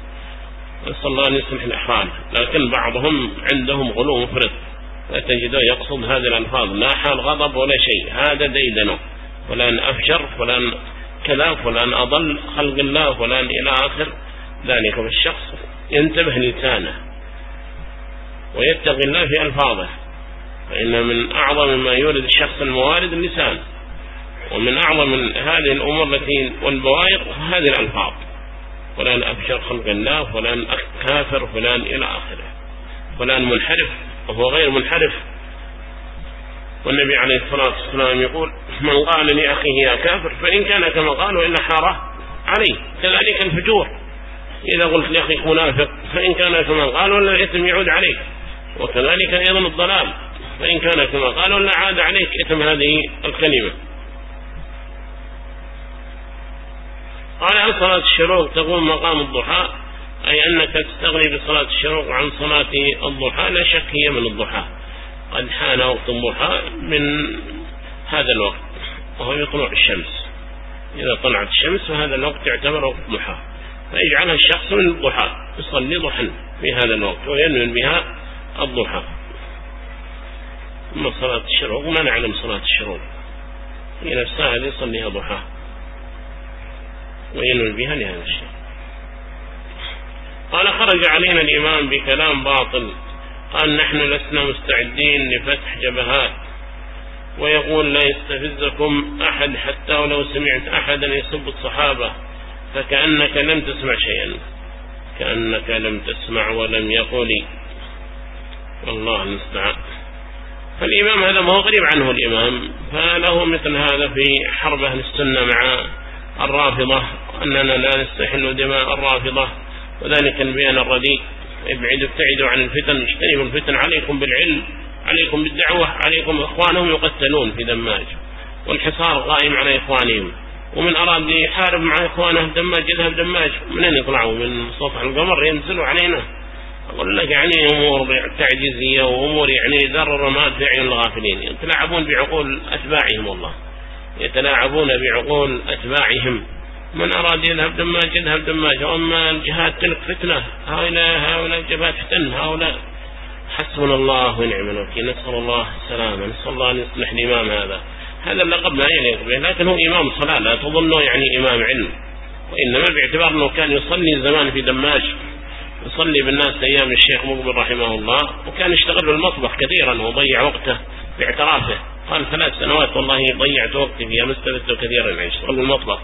نسأل الله أن يصلح الأحوال. لكن بعضهم عندهم غلو مفرط. فتجده يقصد هذه الألفاظ لا حال غضب ولا شيء. هذا ديدنه. فلان أفجر فلان كذا فلان أضل خلق الله فلان إلى آخر. ذلك فالشخص ينتبه لسانه. ويتقي الله في ألفاظه. فإن من أعظم ما يورد الشخص الموارد اللسان ومن أعظم هذه الأمور التي والبوائق هذه الألفاظ. فلان أفجر خلق الله فلان كافر فلان إلى آخره. فلان منحرف وهو غير منحرف. والنبي عليه الصلاة والسلام يقول من قال لأخيه يا كافر فإن كان كما قالوا إلا حاره عليه. كذلك الفجور. إذا قلت لأخيك منافق فإن كان كما قالوا إلا الإثم يعود عليك. وكذلك أيضا الضلال فإن كان كما قالوا إلا عاد عليك. إثم هذه الكلمة. قال عن صلاة الشروق تقوم مقام الضحى؟ أي أنك تستغني بصلاة الشروق عن صلاة الضحى لا شك هي من الضحى. قد حان وقت الضحى من هذا الوقت وهو يطلع الشمس. إذا طلعت الشمس فهذا الوقت يعتبر وقت ضحى. فيجعلها الشخص من الضحى يصلي ضحى في هذا الوقت وينوي بها الضحى. أما صلاة الشروق ما نعلم صلاة الشروق. هي نفسها هذه يصليها ضحى. وينوي بها لهذا الشيء. قال خرج علينا الإمام بكلام باطل. قال نحن لسنا مستعدين لفتح جبهات. ويقول لا يستفزكم أحد حتى ولو سمعت أحدا يسب الصحابة فكأنك لم تسمع شيئا. كأنك لم تسمع ولم يقل. والله المستعان. فالإمام هذا ما هو غريب عنه الإمام فله مثل هذا في حرب أهل السنة مع الرافضة أننا لا نستحل دماء الرافضة وذلك البيان الرديء. ابعدوا ابتعدوا عن الفتن اجتنبوا الفتن عليكم بالعلم عليكم بالدعوة عليكم إخوانهم يقتلون في دماج والحصار قائم على إخوانهم. ومن أراد يحارب مع إخوانه دماج يذهب دماج منين يطلعوا؟ من سطح القمر ينزلوا علينا. أقول لك يعني أمور تعجيزية وأمور يعني ذر الرماد في عين الغافلين يتلاعبون بعقول أتباعهم والله. يتلاعبون بعقول أتباعهم. من أراد يذهب دماج يذهب دماج. وأما الجهاد تلك فتنة هؤلاء هؤلاء الجبهات فتن هؤلاء. حسبنا الله ونعم الوكيل. نسأل الله السلامة نسأل الله أن يصلح الإمام هذا. هذا اللقب لا يليق به لكن هو إمام صلاة لا تظنه يعني إمام علم. وإنما باعتبار أنه كان يصلي زمان في دماج يصلي بالناس أيام الشيخ مقبل رحمه الله وكان يشتغل بالمطبخ كثيرا وضيع وقته باعترافه. قال ثلاث سنوات والله ضيعت وقتي فيها ما استفدت كثيرا يعني اشتغل بالمطبخ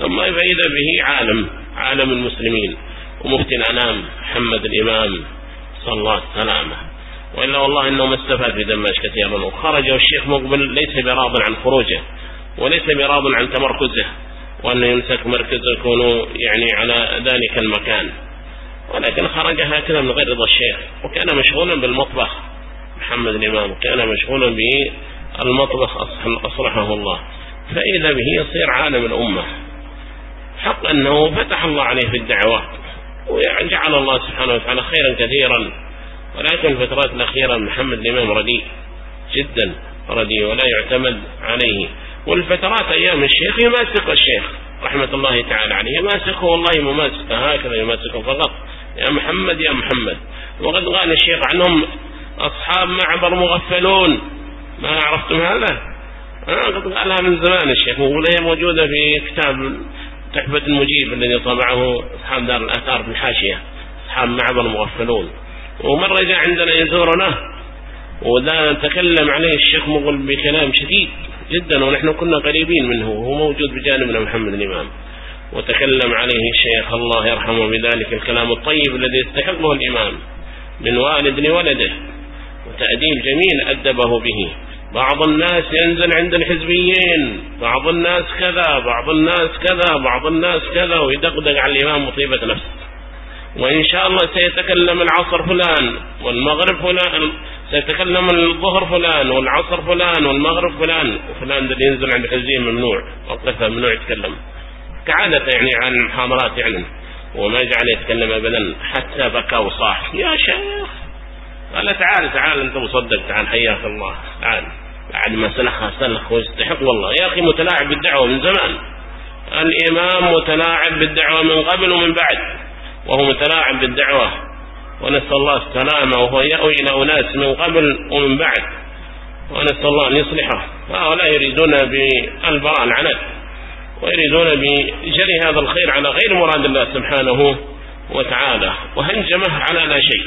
ثم فإذا به عالم عالم المسلمين. ومفتي الأنام محمد الإمام صلى الله السلامة وإلا والله إنه ما استفاد في دماش كثيرا. وخرج والشيخ مقبل ليس براض عن خروجه وليس براض عن تمركزه وأنه يمسك مركزه يكون يعني على ذلك المكان. ولكن خرج هكذا من غير رضا الشيخ. وكان مشغولا بالمطبخ محمد الإمام كان مشغولا بالمطبخ أصلحه الله. فإذا به يصير عالم الأمة. حق أنه فتح الله عليه في الدعوات. وجعل الله سبحانه وتعالى خيرا كثيرا. ولكن الفترات الأخيرة محمد الإمام رديء جدا رديء ولا يعتمد عليه. والفترات أيام الشيخ يماسك الشيخ رحمة الله تعالى عليه. يماسكه والله مماسكه هكذا يماسكه فقط. يا محمد يا محمد. وقد قال الشيخ عنهم أصحاب معبر مغفلون. ما عرفتم هذا آه قد قالها من زمان الشيخ وهي موجودة في كتاب تحفة المجيب الذي طبعه أصحاب دار الآثار في الحاشية أصحاب معبر مغفلون ومرة جاء عندنا يزورنا وذا تكلم عليه الشيخ مغل بكلام شديد جدا ونحن كنا قريبين منه وهو موجود بجانبنا محمد الإمام. وتكلم عليه الشيخ الله يرحمه بذلك الكلام الطيب الذي يستحقه الإمام من والد لولده وتأديب جميل أدبه به. بعض الناس ينزل عند الحزبيين بعض الناس كذا بعض الناس كذا بعض الناس كذا ويدقدق على الإمام مطيبة نفسه. وإن شاء الله سيتكلم العصر فلان والمغرب فلان سيتكلم الظهر فلان والعصر فلان والمغرب فلان. وفلان الذي ينزل عند الحزبيين ممنوع وقفه ممنوع يتكلم. كعادة يعني عن المحاضرات يعني وما جعل يتكلم أبدا حتى بكى وصاح. يا شيخ قال تعال تعال أنت مصدق تعال حياك الله تعال. بعد ما سلخها سلخ ويستحق والله يا أخي متلاعب بالدعوة من زمان. الإمام متلاعب بالدعوة من قبل ومن بعد وهو متلاعب بالدعوة. ونسأل الله السلامة وهو يأوي إلى أناس من قبل ومن بعد. ونسأل الله أن يصلحه. هؤلاء يريدون بالبراء العنت ويريدون بجري هذا الخير على غير مراد الله سبحانه وتعالى. وهنجمه على لا شيء.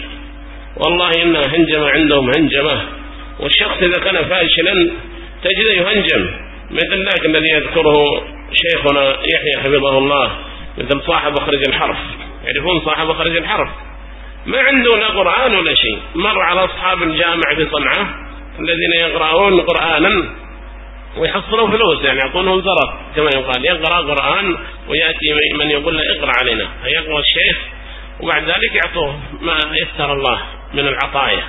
والله إن هنجمة عندهم هنجمة. والشخص إذا كان فاشلا تجده يهنجم. مثل ذاك الذي يذكره شيخنا يحيى حفظه الله مثل صاحب خرج الحرف. يعرفون صاحب خرج الحرف؟ ما عنده لا قرآن ولا شيء. مر على أصحاب الجامع في صنعاء الذين يقرؤون قرآنا ويحصلون فلوس. يعني يعطونهم زرط كما يقال. يقرأ قرآن ويأتي من يقول له اقرأ علينا. فيقرأ الشيخ وبعد ذلك يعطوه ما يسر الله من العطايا.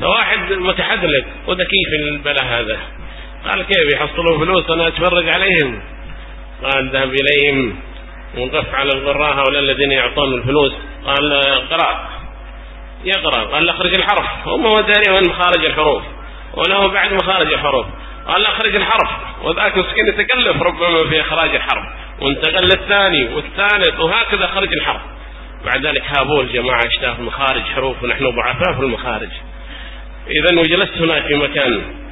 فواحد متحذلك وذكي في البلاء هذا؟ قال كيف يحصلون فلوس أنا أتفرج عليهم؟ قال ذهب إليهم وقف على القراء هؤلاء الذين يعطون الفلوس. قال قرأ يقرأ. قال أخرج الحرف. هم هو داري وين مخارج الحروف. وله بعد مخارج الحروف. قال أخرج الحرف. وذاك مسكين يتكلف ربما في إخراج الحرف. وانتقل للثاني والثالث. وهكذا خرج الحرف. بعد ذلك هابوا الجماعة اشتاف مخارج حروف ونحن ضعفاء في المخارج. إذا وجلست هناك في مكان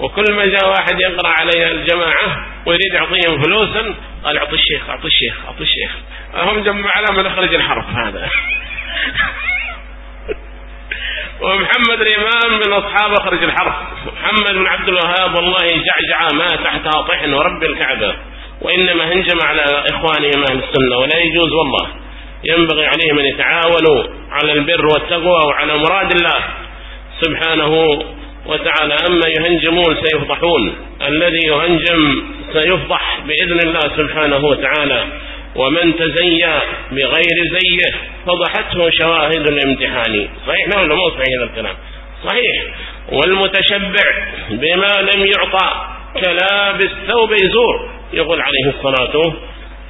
وكل ما جاء واحد يقرأ علي الجماعة ويريد يعطيهم فلوسا قال أعطي الشيخ أعطي الشيخ أعطي الشيخ. هم جمع على من اخرج الحرف هذا. ومحمد الإمام من أصحاب أخرج الحرف محمد بن عبد الوهاب والله جعجع ما تحتها طحن ورب الكعبة. وإنما هنجم على إخوانهم أهل السنة ولا يجوز والله. ينبغي عليهم أن يتعاونوا على البر والتقوى وعلى مراد الله. سبحانه وتعالى أما يهنجمون سيفضحون. الذي يهنجم سيفضح بإذن الله سبحانه وتعالى. ومن تزيى بغير زيه فضحته شواهد الامتحان. صحيح ولا مو صحيح هذا الكلام؟ صحيح. والمتشبع بما لم يعطى كلابس ثوب يزور. يقول عليه الصلاة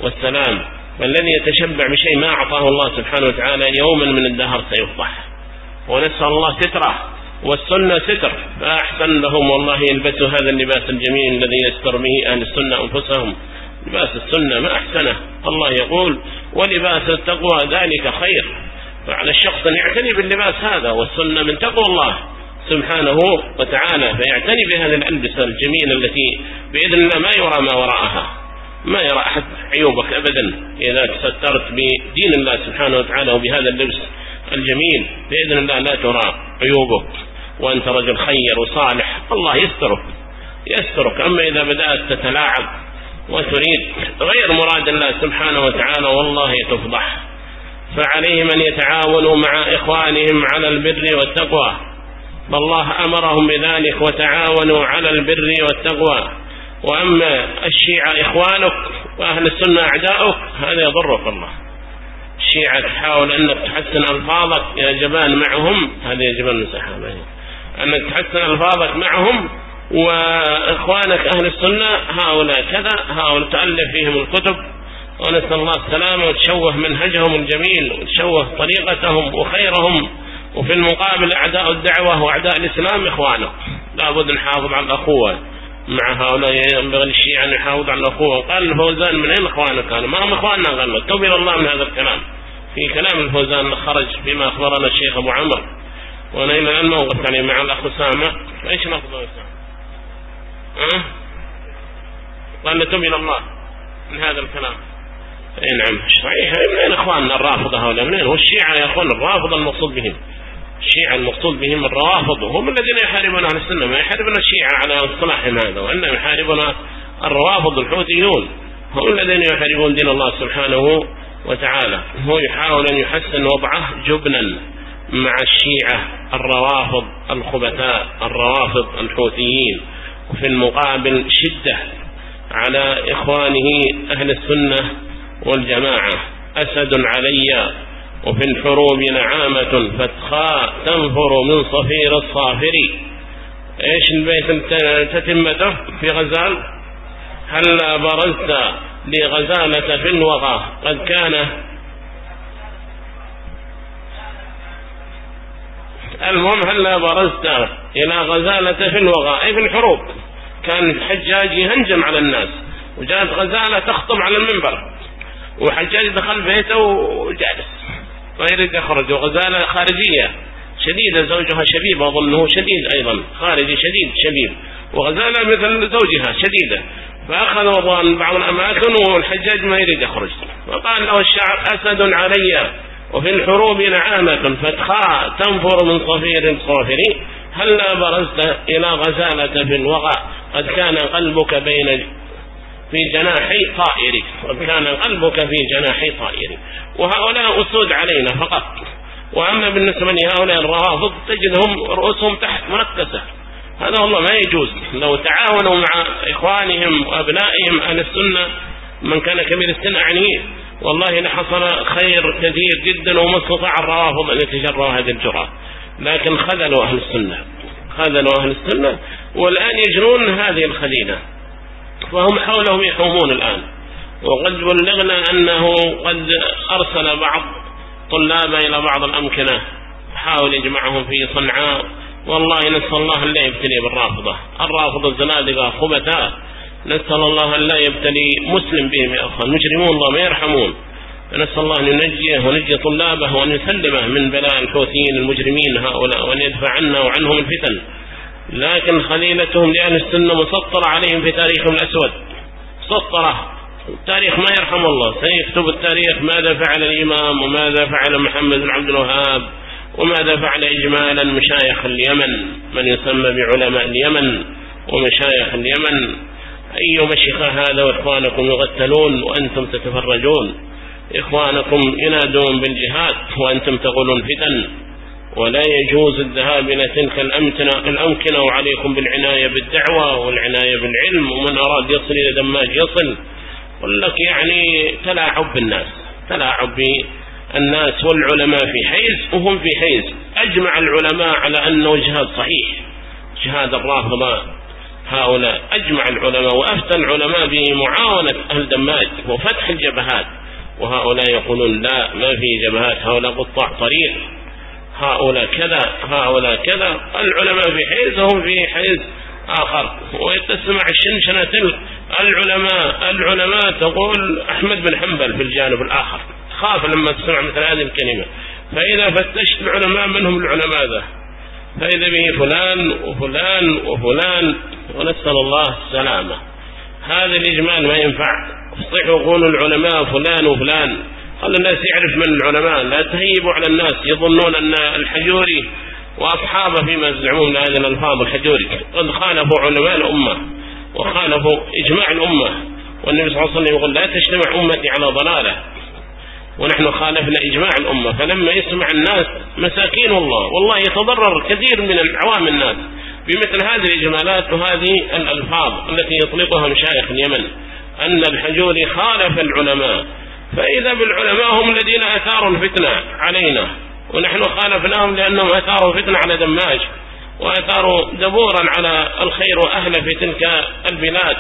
والسلام والذي يتشبع بشيء ما أعطاه الله سبحانه وتعالى يوما من الدهر سيفضح. ونسأل الله ستره والسنة ستر. فأحسن لهم والله يلبسوا هذا اللباس الجميل الذي يستر به أهل السنة أنفسهم. لباس السنة ما أحسنه. الله يقول ولباس التقوى ذلك خير. فعلى الشخص أن يعتني باللباس هذا والسنة من تقوى الله سبحانه وتعالى. فيعتني بهذه الألبسة الجميلة التي بإذن الله ما يرى ما وراءها. ما يرى أحد عيوبك أبدا. إذا تسترت بدين الله سبحانه وتعالى وبهذا اللبس الجميل بإذن الله لا ترى عيوبك. وأنت رجل خير وصالح. الله يسترك يسترك. أما إذا بدأت تتلاعب وتريد غير مراد الله سبحانه وتعالى والله تفضح. فعليهم أن يتعاونوا مع إخوانهم على البر والتقوى. فالله أمرهم بذلك وتعاونوا على البر والتقوى. وأما الشيعة إخوانك وأهل السنة أعداؤك هذا يضرك الله. الشيعة تحاول أنك تحسن ألفاظك يا جبان معهم هذا يا جبان الصحابة أنك تحسن ألفاظك معهم وإخوانك أهل السنة هؤلاء كذا هؤلاء تألف فيهم الكتب. ونسأل الله السلامة وتشوه منهجهم الجميل وتشوه طريقتهم وخيرهم. وفي المقابل أعداء الدعوة وأعداء الإسلام إخوانك. لابد نحافظ على الأخوة. مع هؤلاء ينبغي للشيعة أن يحافظ على الأخوة. قال الفوزان من أين إخوانك؟ كانوا ما هم إخواننا قال توب إلى الله من هذا الكلام. في كلام الفوزان خرج بما أخبرنا الشيخ أبو عمرو وأنا إلى الآن ما وقفت عليه مع الأخ أسامة فإيش نقض أسامة؟ أه؟ قال إلى الله من هذا الكلام. إي نعم. صحيح. من أين إخواننا الرافضة هؤلاء؟ من أين هو الشيعة يا أخوان الرافضة المقصود بهم. الشيعة المقصود بهم الروافض هم الذين يحاربون أهل السنة ما يحاربون الشيعة على اصطلاحهم هذا وإنما يحاربون الروافض الحوثيون. هم الذين يحاربون دين الله سبحانه وتعالى. هو يحاول أن يحسن وضعه جبنا مع الشيعة. الروافض الخبثاء الروافض الحوثيين. وفي المقابل شدة على إخوانه أهل السنة والجماعة. أسد علي وفي الحروب نعامة فتخاء تنفر من صفير الصافر إيش البيت تتمته في غزال؟ هل برزت لغزالة في الوغى. قد كان المهم هل برزت إلى غزالة في في الحروب. كان الحجاج يهنجم على الناس وجاءت غزالة تخطب على المنبر وحجاج دخل بيته وجالس. ما يريد يخرج وغزالة خارجية شديدة زوجها شبيب أظنه شديد أيضا خارجي شديد شبيب. وغزالة مثل زوجها شديدة فأخذوا بعض الأماكن والحجاج ما يريد يخرج. وقال له الشعب أسد علي. وفي الحروب نعامة فتخاء تنفر من صفير صافر هلا برزت إلى غزالة في الوغى؟ قد كان قلبك بين في جناحي طائر قد كان قلبك في جناحي طائر وهؤلاء أسود علينا فقط. وأما بالنسبة لهؤلاء الروافض تجدهم رؤوسهم تحت منكسة. هذا والله ما يجوز. لو تعاونوا مع إخوانهم وأبنائهم أهل السنة من كان كبير السن أعنيه. والله لحصل خير كثير جدا وما استطاع الروافض أن يتجروا هذه الجرأة. لكن خذلوا أهل السنة. خذلوا أهل السنة والآن يجرون هذه الخليلة وهم حولهم يحومون الآن. وقد بلغنا أنه قد أرسل بعض طلاب إلى بعض الأمكنة. حاول يجمعهم في صنعاء. والله نسأل الله أن لا يبتلي بالرافضة. الرافضة الزنادقة خبثاء. نسأل الله أن لا يبتلي مسلم بهم يا أخوان. مجرمون الله ما يرحمون. نسأل الله أن ينجيه ونجي طلابه وأن يسلمه من بلاء الحوثيين المجرمين هؤلاء وأن يدفع عنا وعنهم الفتن. لكن خليلتهم لأهل السنة مسطرة عليهم في تاريخهم الأسود. مسطرة التاريخ ما يرحم الله. سيكتب التاريخ ماذا فعل الإمام وماذا فعل محمد بن عبد الوهاب وماذا فعل إجمالا مشايخ اليمن. من يسمى بعلماء اليمن ومشايخ اليمن. أي مشيخة هذا وإخوانكم يغتلون وأنتم تتفرجون. إخوانكم ينادون بالجهاد وأنتم تقولون فتن. ولا يجوز الذهاب إلى تلك الأمكنة, الأمكنة وعليكم بالعناية بالدعوة والعناية بالعلم ومن أراد يصل إلى دماج يصل. قل لك يعني تلاعب بالناس. تلاعب بالناس والعلماء في حيز وهم في حيز. أجمع العلماء على أنه جهاد صحيح. جهاد الرافضة هؤلاء أجمع العلماء وأفتى العلماء بمعاونة أهل دماج وفتح الجبهات. وهؤلاء يقولون لا ما في جبهات هؤلاء قطاع طريق. هؤلاء كذا هؤلاء كذا. العلماء في حيز وهم في حيز آخر. وتسمع الشنشنة العلماء العلماء تقول أحمد بن حنبل في الجانب الآخر. خاف لما تسمع مثل هذه الكلمة. فإذا فتشت العلماء من هم العلماء ذا؟ فإذا به فلان وفلان وفلان. ونسأل الله السلامة. هذا الإجمال ما ينفع. اصطحوا قولوا العلماء فلان وفلان. خلوا الناس يعرف من العلماء. لا تهيبوا على الناس. يظنون أن الحجوري وأصحابه فيما يزعمون هذه الألفاظ الحجوري. قد خالفوا علماء الأمة وخالفوا إجماع الأمة. والنبي صلى الله عليه وسلم يقول لا تجتمع أمتي على ضلالة. ونحن خالفنا إجماع الأمة. فلما يسمع الناس مساكين الله والله يتضرر كثير من عوام الناس. بمثل هذه الإجمالات وهذه الألفاظ التي يطلقها مشايخ اليمن أن الحجوري خالف العلماء فإذا بالعلماء هم الذين أثاروا الفتنة علينا ونحن خالفناهم لأنهم أثاروا فتنة على دماج وأثاروا دبورا على الخير وأهله في تلك البلاد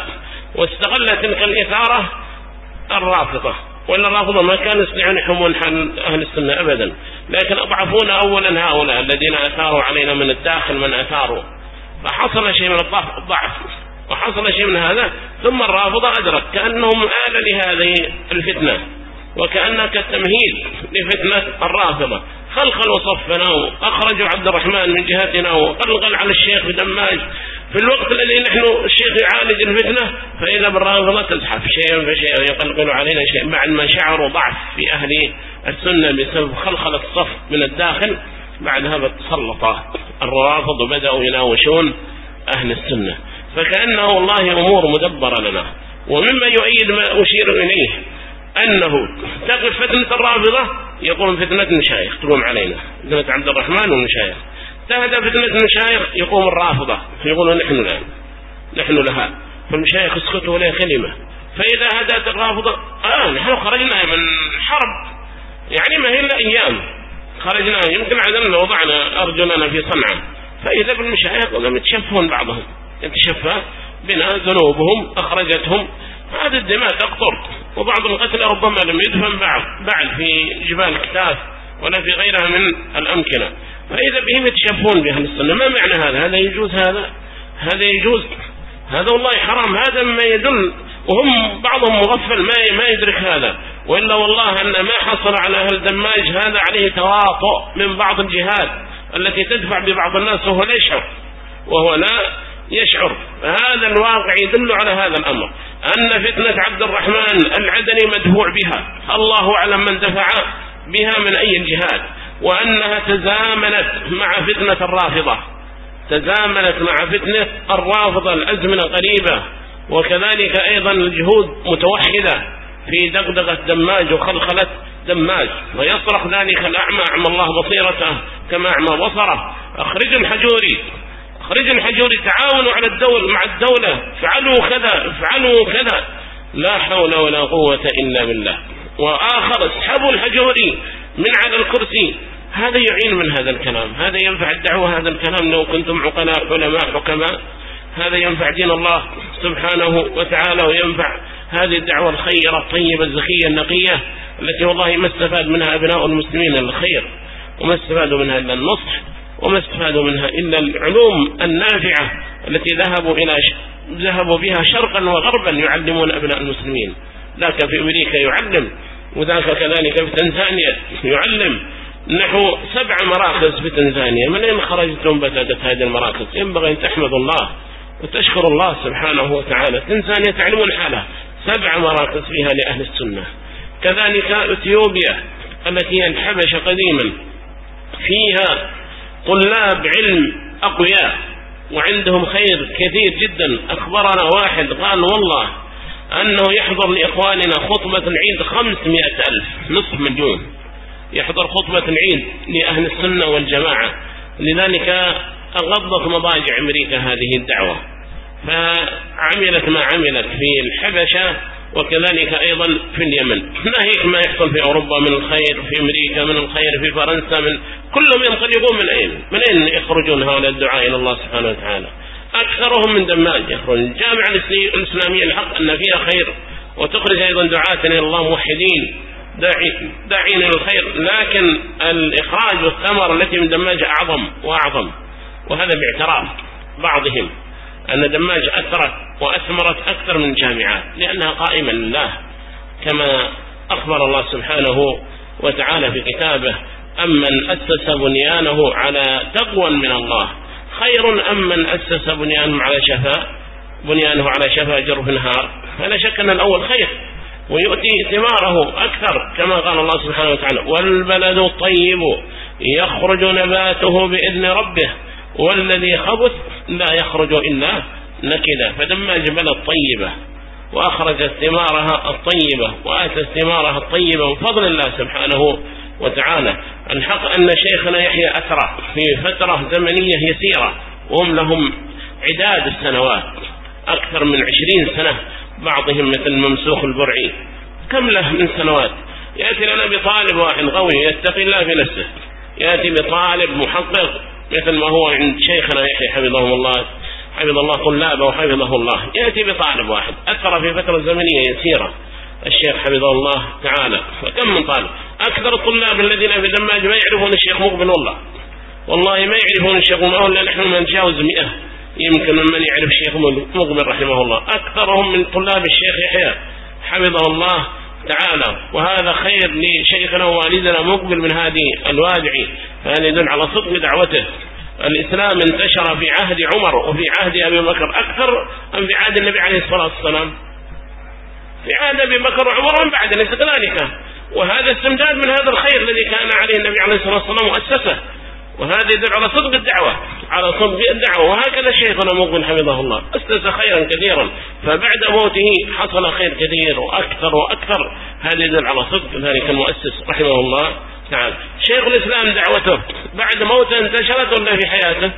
واستغل تلك الإثارة الرافضة ولا الرافضة ما كانوا يستطيعون يحمون حل أهل السنة أبدا. لكن أضعفون أولا هؤلاء الذين أثاروا علينا من الداخل من أثاروا. فحصل شيء من الضعف وحصل شيء من هذا ثم الرافضة أدرك كأنهم آل لهذه الفتنة وكأنك تمهيد لفتنة الرافضة. خلخلوا صفنا وأخرجوا عبد الرحمن من جهتنا وقلقل على الشيخ بدماج. في الوقت الذي نحن الشيخ يعالج الفتنة فإذا بالرافضة تزحف شيئا فشيئا يقلقل علينا شيئا بعد ما شعروا ضعف في أهل السنة بسبب خلخلة الصف من الداخل. بعد هذا تسلط. الروافض وبدأوا يناوشون أهل السنة. فكأنه والله أمور مدبرة لنا. ومما يؤيد ما أشير إليه أنه تقف فتنة الرافضة يقوم فتنة المشايخ تقوم علينا. فتنة عبد الرحمن والمشايخ تهدى فتنة المشايخ يقوم الرافضة. يقولون نحن الآن نحن لها. فالمشايخ اسكتوا ولا كلمة. فإذا هدأت الرافضة آه نحن خرجنا من حرب. يعني ما هي إلا أيام. خرجنا يمكن عدنا وضعنا أرجلنا في صنعاء. فإذا بالمشايخ لم يتشفون بعضهم. يتشفى بنا ذنوبهم أخرجتهم. هذه الدماء تقطر. وبعض القتلى ربما لم يدفن بعض. بعد في جبال الكتاف ولا في غيرها من الأمكنة. فإذا بهم يتشفون بأهل السنة. ما معنى هذا؟ هذا يجوز هذا؟ هذا يجوز. هذا والله حرام. هذا مما يدل وهم بعضهم مغفل ما ما يدرك هذا. وإلا والله أن ما حصل على أهل دماج هذا عليه تواطؤ من بعض الجهات التي تدفع ببعض الناس وهو لا يشعر. وهو لا يشعر. هذا الواقع يدل على هذا الأمر. أن فتنة عبد الرحمن العدني مدفوع بها. الله أعلم من دفع بها من أي الجهات وأنها تزامنت مع فتنة الرافضة. تزامنت مع فتنة الرافضة الأزمنة قريبة وكذلك أيضا الجهود متوحدة في دغدغة دماج وخلخلة دماج. ويصرخ ذلك الأعمى أعمى الله بصيرته كما أعمى بصره. أخرج الحجوري أخرج الحجوري تعاونوا على الدولة مع الدولة. فعلوا كذا فعلوا كذا. لا حول ولا قوة إلا بالله. وآخر اسحبوا الحجوري من على الكرسي. هذا يعين من هذا الكلام. هذا ينفع الدعوة هذا الكلام. لو كنتم عقلاء علماء حكماء هذا ينفع دين الله سبحانه وتعالى وينفع هذه الدعوة الخيرة الطيبة الزكية النقية التي والله ما استفاد منها أبناء المسلمين الخير وما استفادوا منها إلا النصح وما استفادوا منها إلا العلوم النافعة التي ذهبوا إلى ذهبوا بها شرقا وغربا يعلمون أبناء المسلمين. ذاك في أمريكا يعلم وذاك كذلك في تنزانيا يعلم. نحو سبع مراكز في تنزانيا. من أين خرجت بدأت هذه المراكز؟ ينبغي أن تحمد الله. وتشكر الله سبحانه وتعالى. تنزانيا تعلمون حالها؟ سبع مراكز فيها لأهل السنة. كذلك إثيوبيا التي هي قديما. فيها طلاب علم أقوياء وعندهم خير كثير جدا. أخبرنا واحد قال والله أنه يحضر لإخواننا خطبة العيد خمسمائة ألف نصف مليون. يحضر خطبة العيد لأهل السنة والجماعة. لذلك أغضت مضاجع أمريكا هذه الدعوة. فعملت ما عملت في الحبشة وكذلك أيضا في اليمن. ناهيك ما يحصل في أوروبا من الخير في أمريكا من الخير في فرنسا من كلهم ينقلبون من أين؟ من أين يخرجون هؤلاء الدعاء إلى الله سبحانه وتعالى؟ أكثرهم من دماج يخرج. الجامعة الإسلامية الحق أن فيها خير وتخرج أيضا دعاة إلى الله موحدين داعين إلى الخير. لكن الإخراج والثمر التي من دماج أعظم وأعظم. وهذا باعتراف بعضهم أن دماج أثرت وأثمرت أكثر من الجامعات لأنها قائمة لله. كما أخبر الله سبحانه وتعالى في كتابه أمن أسس بنيانه على تقوى من الله. خير أم من أسس بنيانه على شفاء بنيانه على شفاء جرف نهار. فلا شك أن الأول خير ويؤتي ثماره أكثر كما قال الله سبحانه وتعالى والبلد الطيب يخرج نباته بإذن ربه. والذي خبث لا يخرج إلا نكدا. فدماج بلد طيبة وأخرجت ثمارها الطيبة وآتت ثمارها الطيبة من فضل الله سبحانه وتعالى الحق أن شيخنا يحيى أثرى في فترة زمنية يسيرة وهم لهم عداد السنوات أكثر من عشرين سنة بعضهم مثل ممسوخ البرعي. كم له من سنوات؟ يأتي لنا بطالب واحد قوي يتقي الله في نفسه يأتي بطالب محقق. مثل ما هو عند شيخنا يحيى حفظه الله حفظ الله طلابه وحفظه الله. يأتي بطالب واحد. أثر في فترة زمنية يسيرة. الشيخ حفظه الله تعالى. وكم من طالب؟ أكثر الطلاب الذين في دماج ما يعرفون الشيخ مقبل والله. والله ما يعرفون الشيخ مقبل نحن ما نتجاوز مئة. يمكن من يعرف الشيخ مقبل رحمه الله. أكثرهم من طلاب الشيخ يحيى حفظه الله. تعالى. وهذا خير لشيخنا ووالدنا مقبل من هذه الوادعي فهذا يدل على صدق دعوته. الإسلام انتشر في عهد عمر وفي عهد أبي بكر أكثر أم في عهد النبي عليه الصلاة والسلام؟ في عهد أبي بكر وعمر ومن بعد ليس كذلك وهذا استمداد من هذا الخير الذي كان عليه النبي عليه الصلاة والسلام مؤسسة. وهذا يدل على صدق الدعوة على صدق الدعوة. وهكذا شيخنا مقبل حفظه الله. أسس خيرا كثيرا. فبعد موته حصل خير كثير وأكثر وأكثر. هذا يدل على صدق ذلك المؤسس رحمه الله تعالى. شيخ الإسلام دعوته بعد موته انتشرت ولا في حياته؟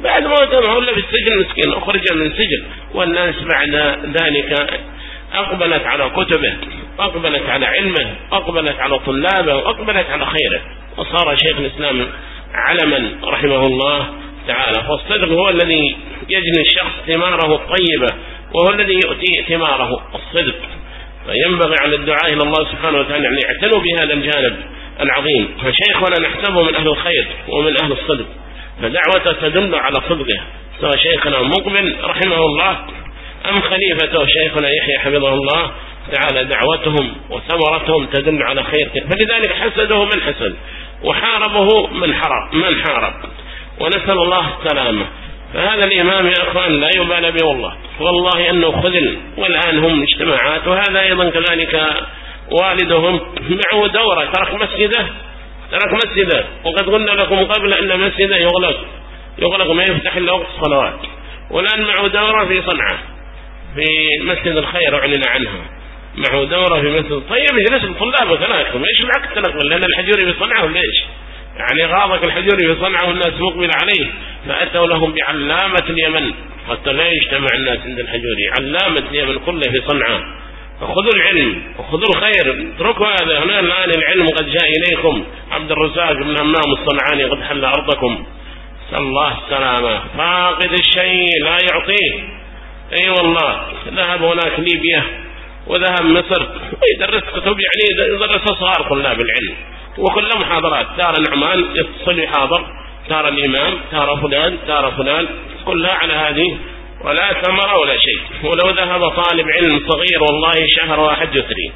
بعد موته ولا في السجن مسكين أخرج من السجن. والناس بعد ذلك أقبلت على كتبه أقبلت على علمه أقبلت على طلابه وأقبلت على خيره. وصار شيخ الإسلام علما رحمه الله تعالى فالصدق هو الذي يجني الشخص ثماره الطيبة وهو الذي يؤتي ثماره الصدق. فينبغي على الدعاء إلى الله سبحانه وتعالى أن يعتنوا بهذا الجانب العظيم. فشيخنا نحسبه من أهل الخير ومن أهل الصدق. فدعوته تدل على صدقه. سواء شيخنا مقبل رحمه الله أم خليفته شيخنا يحيى حفظه الله تعالى دعوتهم وثمرتهم تدل على خير. فلذلك حسده من حسد. وحاربه من حرب من حارب. ونسأل الله السلامة. فهذا الإمام يا أخوان لا يبالى به والله. والله أنه خذل والآن هم اجتماعات وهذا أيضا كذلك والدهم معه دورة. ترك مسجده؟ ترك مسجده. وقد قلنا لكم قبل أن مسجده يغلق. يغلق ما يفتح إلا وقت الصلوات. والآن معه دورة في صنعاء في مسجد الخير أعلن عنها معه دورة في مسجد طيب يجلس الطلاب وتناكم إيش معك التنقل لأن الحجوري ولا إيش يعني غاضك الحجوري صنعاء والناس مقبل عليه. فأتوا لهم بعلامة اليمن. حتى لا يجتمع الناس عند الحجوري علامة اليمن كله في صنعاء فخذوا العلم وخذوا الخير اتركوا هذا. هنا الآن العلم قد جاء إليكم. عبد الرزاق بن همام الصنعاني قد حل أرضكم. نسأل الله السلامة فاقد الشيء لا يعطيه. إي أيوة والله ذهب هناك ليبيا. وذهب مصر ويدرس كتب يعني يدرس صغار طلاب العلم. وكل محاضرات دار النعمان يتصل يحاضر دار الإمام دار فلان دار فلان كلها على هذه ولا ثمرة ولا شيء. ولو ذهب طالب علم صغير والله شهر واحد يسري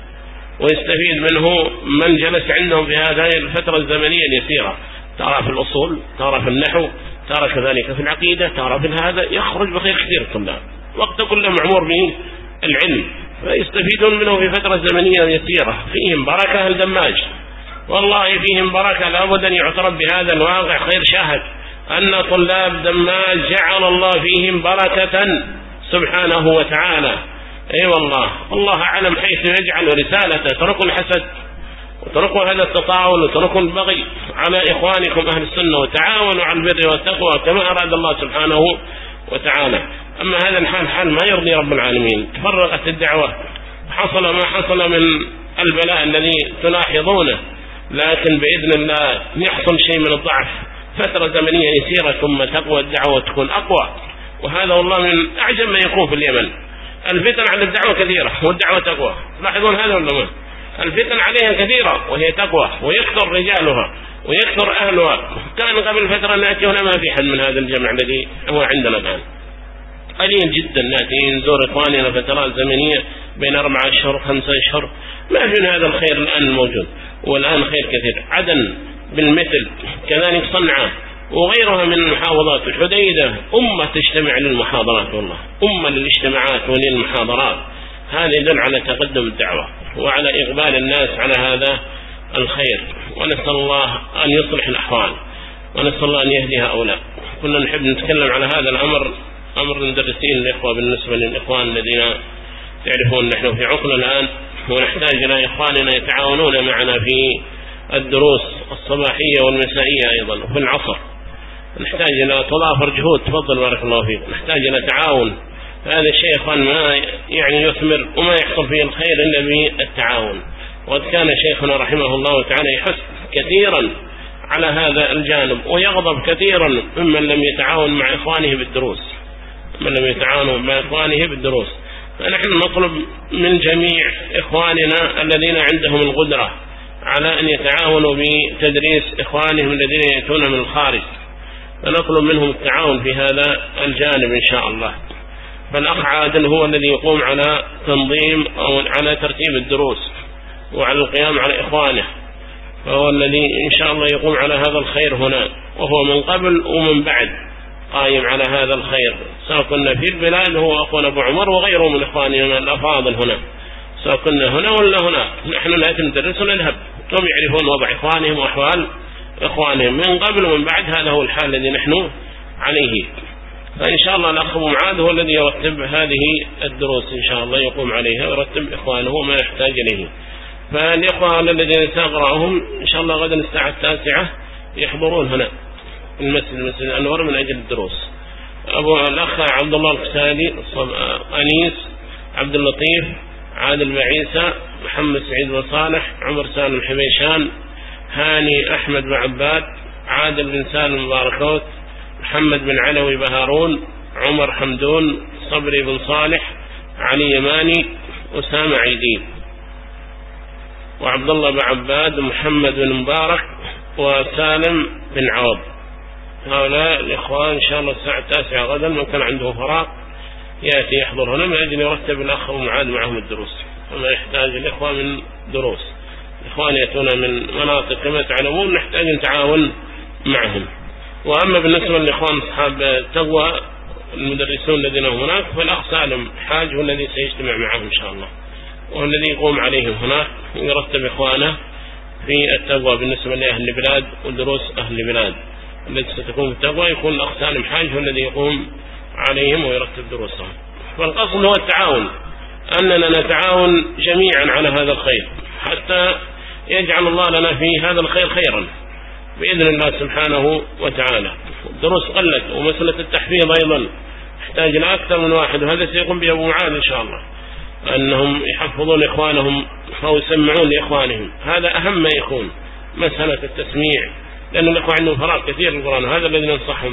ويستفيد منه من جلس عندهم في هذه الفترة الزمنية اليسيرة. ترى في الأصول ترى في النحو ترى كذلك في العقيدة ترى في هذا يخرج بخير كثير الطلاب. وقت كله معمور به العلم. فيستفيدون منه في فترة زمنية يسيرة. فيهم بركة الدماج. والله فيهم بركة. لابد أن يعترف بهذا الواقع. خير شاهد أن طلاب دماج جعل الله فيهم بركة سبحانه وتعالى. أيوة والله. الله أعلم حيث يجعل رسالته. تركوا الحسد وتركوا هذا التطاول وتركوا البغي على إخوانكم أهل السنة. وتعاونوا على البر والتقوى كما أراد الله سبحانه. وتعالى. أما هذا الحال حال ما يرضي رب العالمين. تفرقت الدعوة. حصل ما حصل من البلاء الذي تلاحظونه. لكن بإذن الله يحصل شيء من الضعف. فترة زمنية يسيرة ثم تقوى الدعوة تكون أقوى. وهذا والله من أعجب ما يكون في اليمن. الفتن على الدعوة كثيرة والدعوة تقوى. تلاحظون هذا ولا ما؟ الفتن عليها كثيرة وهي تقوى ويكثر رجالها. ويكثر أهلها. كان قبل فترة نأتي هنا ما في حد من هذا الجمع الذي هو عندنا الآن. قليل جدا نأتي نزور إخواننا فترات زمنية بين أربعة أشهر خمسة أشهر. ما في هذا الخير الآن الموجود والآن خير كثير. عدن بالمثل كذلك صنعاء وغيرها من المحافظات. الحديدة أمة تجتمع للمحاضرات والله. أمة للاجتماعات وللمحاضرات. هذا يدل على تقدم الدعوة وعلى إقبال الناس على هذا الخير. ونسأل الله أن يصلح الأحوال ونسأل الله أن يهدي هؤلاء. كنا نحب نتكلم على هذا الأمر أمر المدرسين الإخوة بالنسبة للإخوان الذين تعرفون نحن في عقل الآن ونحتاج إلى إخواننا يتعاونون معنا في الدروس الصباحية والمسائية أيضا وفي العصر. نحتاج إلى تضافر جهود تفضل بارك الله فيك. نحتاج إلى تعاون. هذا الشيء أخوان ما يعني يثمر وما يحصل فيه الخير إلا بالتعاون. وقد كان شيخنا رحمه الله تعالى يحس كثيرا على هذا الجانب ويغضب كثيرا ممن لم يتعاون مع إخوانه بالدروس. من لم يتعاونوا مع إخوانه بالدروس. فنحن نطلب من جميع إخواننا الذين عندهم القدرة على أن يتعاونوا بتدريس إخوانهم الذين يأتون من الخارج. فنطلب منهم التعاون في هذا الجانب إن شاء الله. فالأخ عادل هو الذي يقوم على تنظيم أو على ترتيب الدروس. وعلى القيام على إخوانه فهو الذي إن شاء الله يقوم على هذا الخير هنا وهو من قبل ومن بعد قائم على هذا الخير. سواء كنا في البلاد هو أخونا أبو عمر وغيره من إخواننا الأفاضل هنا. سواء كنا هنا ولا هنا نحن نأتي ندرس ونذهب هم يعرفون وضع إخوانهم وأحوال إخوانهم من قبل ومن بعد هذا هو الحال الذي نحن عليه. فإن شاء الله الأخ أبو معاذ هو الذي يرتب هذه الدروس إن شاء الله يقوم عليها ويرتب إخوانه وما يحتاج إليه. فالإخوة الذين سأقرأهم إن شاء الله غدا الساعة التاسعة يحضرون هنا المسجد المسجد الأنور من أجل الدروس. أبو الأخ عبد الله الكسالي أنيس عبد اللطيف عادل بعيسى محمد سعيد بن صالح عمر سالم حبيشان هاني أحمد بن عباد عادل بن سالم مباركوت محمد بن علوي بهارون عمر حمدون صبري بن صالح علي يماني أسامة عيدين وعبد الله بن عباد ومحمد بن مبارك وسالم بن عوض. هؤلاء الإخوان إن شاء الله الساعة التاسعة غدا من كان عنده فراغ يأتي يحضر هنا من أجل يرتب الأخ ومعاد معهم الدروس. وما يحتاج الإخوة من دروس. إخوان يأتون من مناطق كما تعلمون نحتاج نتعاون معهم. وأما بالنسبة للإخوان أصحاب التقوى المدرسون الذين هناك فالأخ سالم حاج هو الذي سيجتمع معهم إن شاء الله. وهو الذي يقوم عليهم هناك. ويرتب إخوانه في التقوى بالنسبة لأهل البلاد ودروس أهل البلاد. التي ستكون في التقوى يكون الأخ سالم حاج هو الذي يقوم عليهم ويرتب دروسهم. فالقصد هو التعاون أننا نتعاون جميعا على هذا الخير حتى يجعل الله لنا في هذا الخير خيرا بإذن الله سبحانه وتعالى. الدروس قلت ومسألة التحفيظ أيضا يحتاج إلى أكثر من واحد وهذا سيقوم به أبو معاذ إن شاء الله. أنهم يحفظون إخوانهم أو يسمعون لإخوانهم. هذا أهم ما يكون مسألة التسميع لأن الإخوة عندهم فراغ كثير للقرآن وهذا الذي ننصحهم به.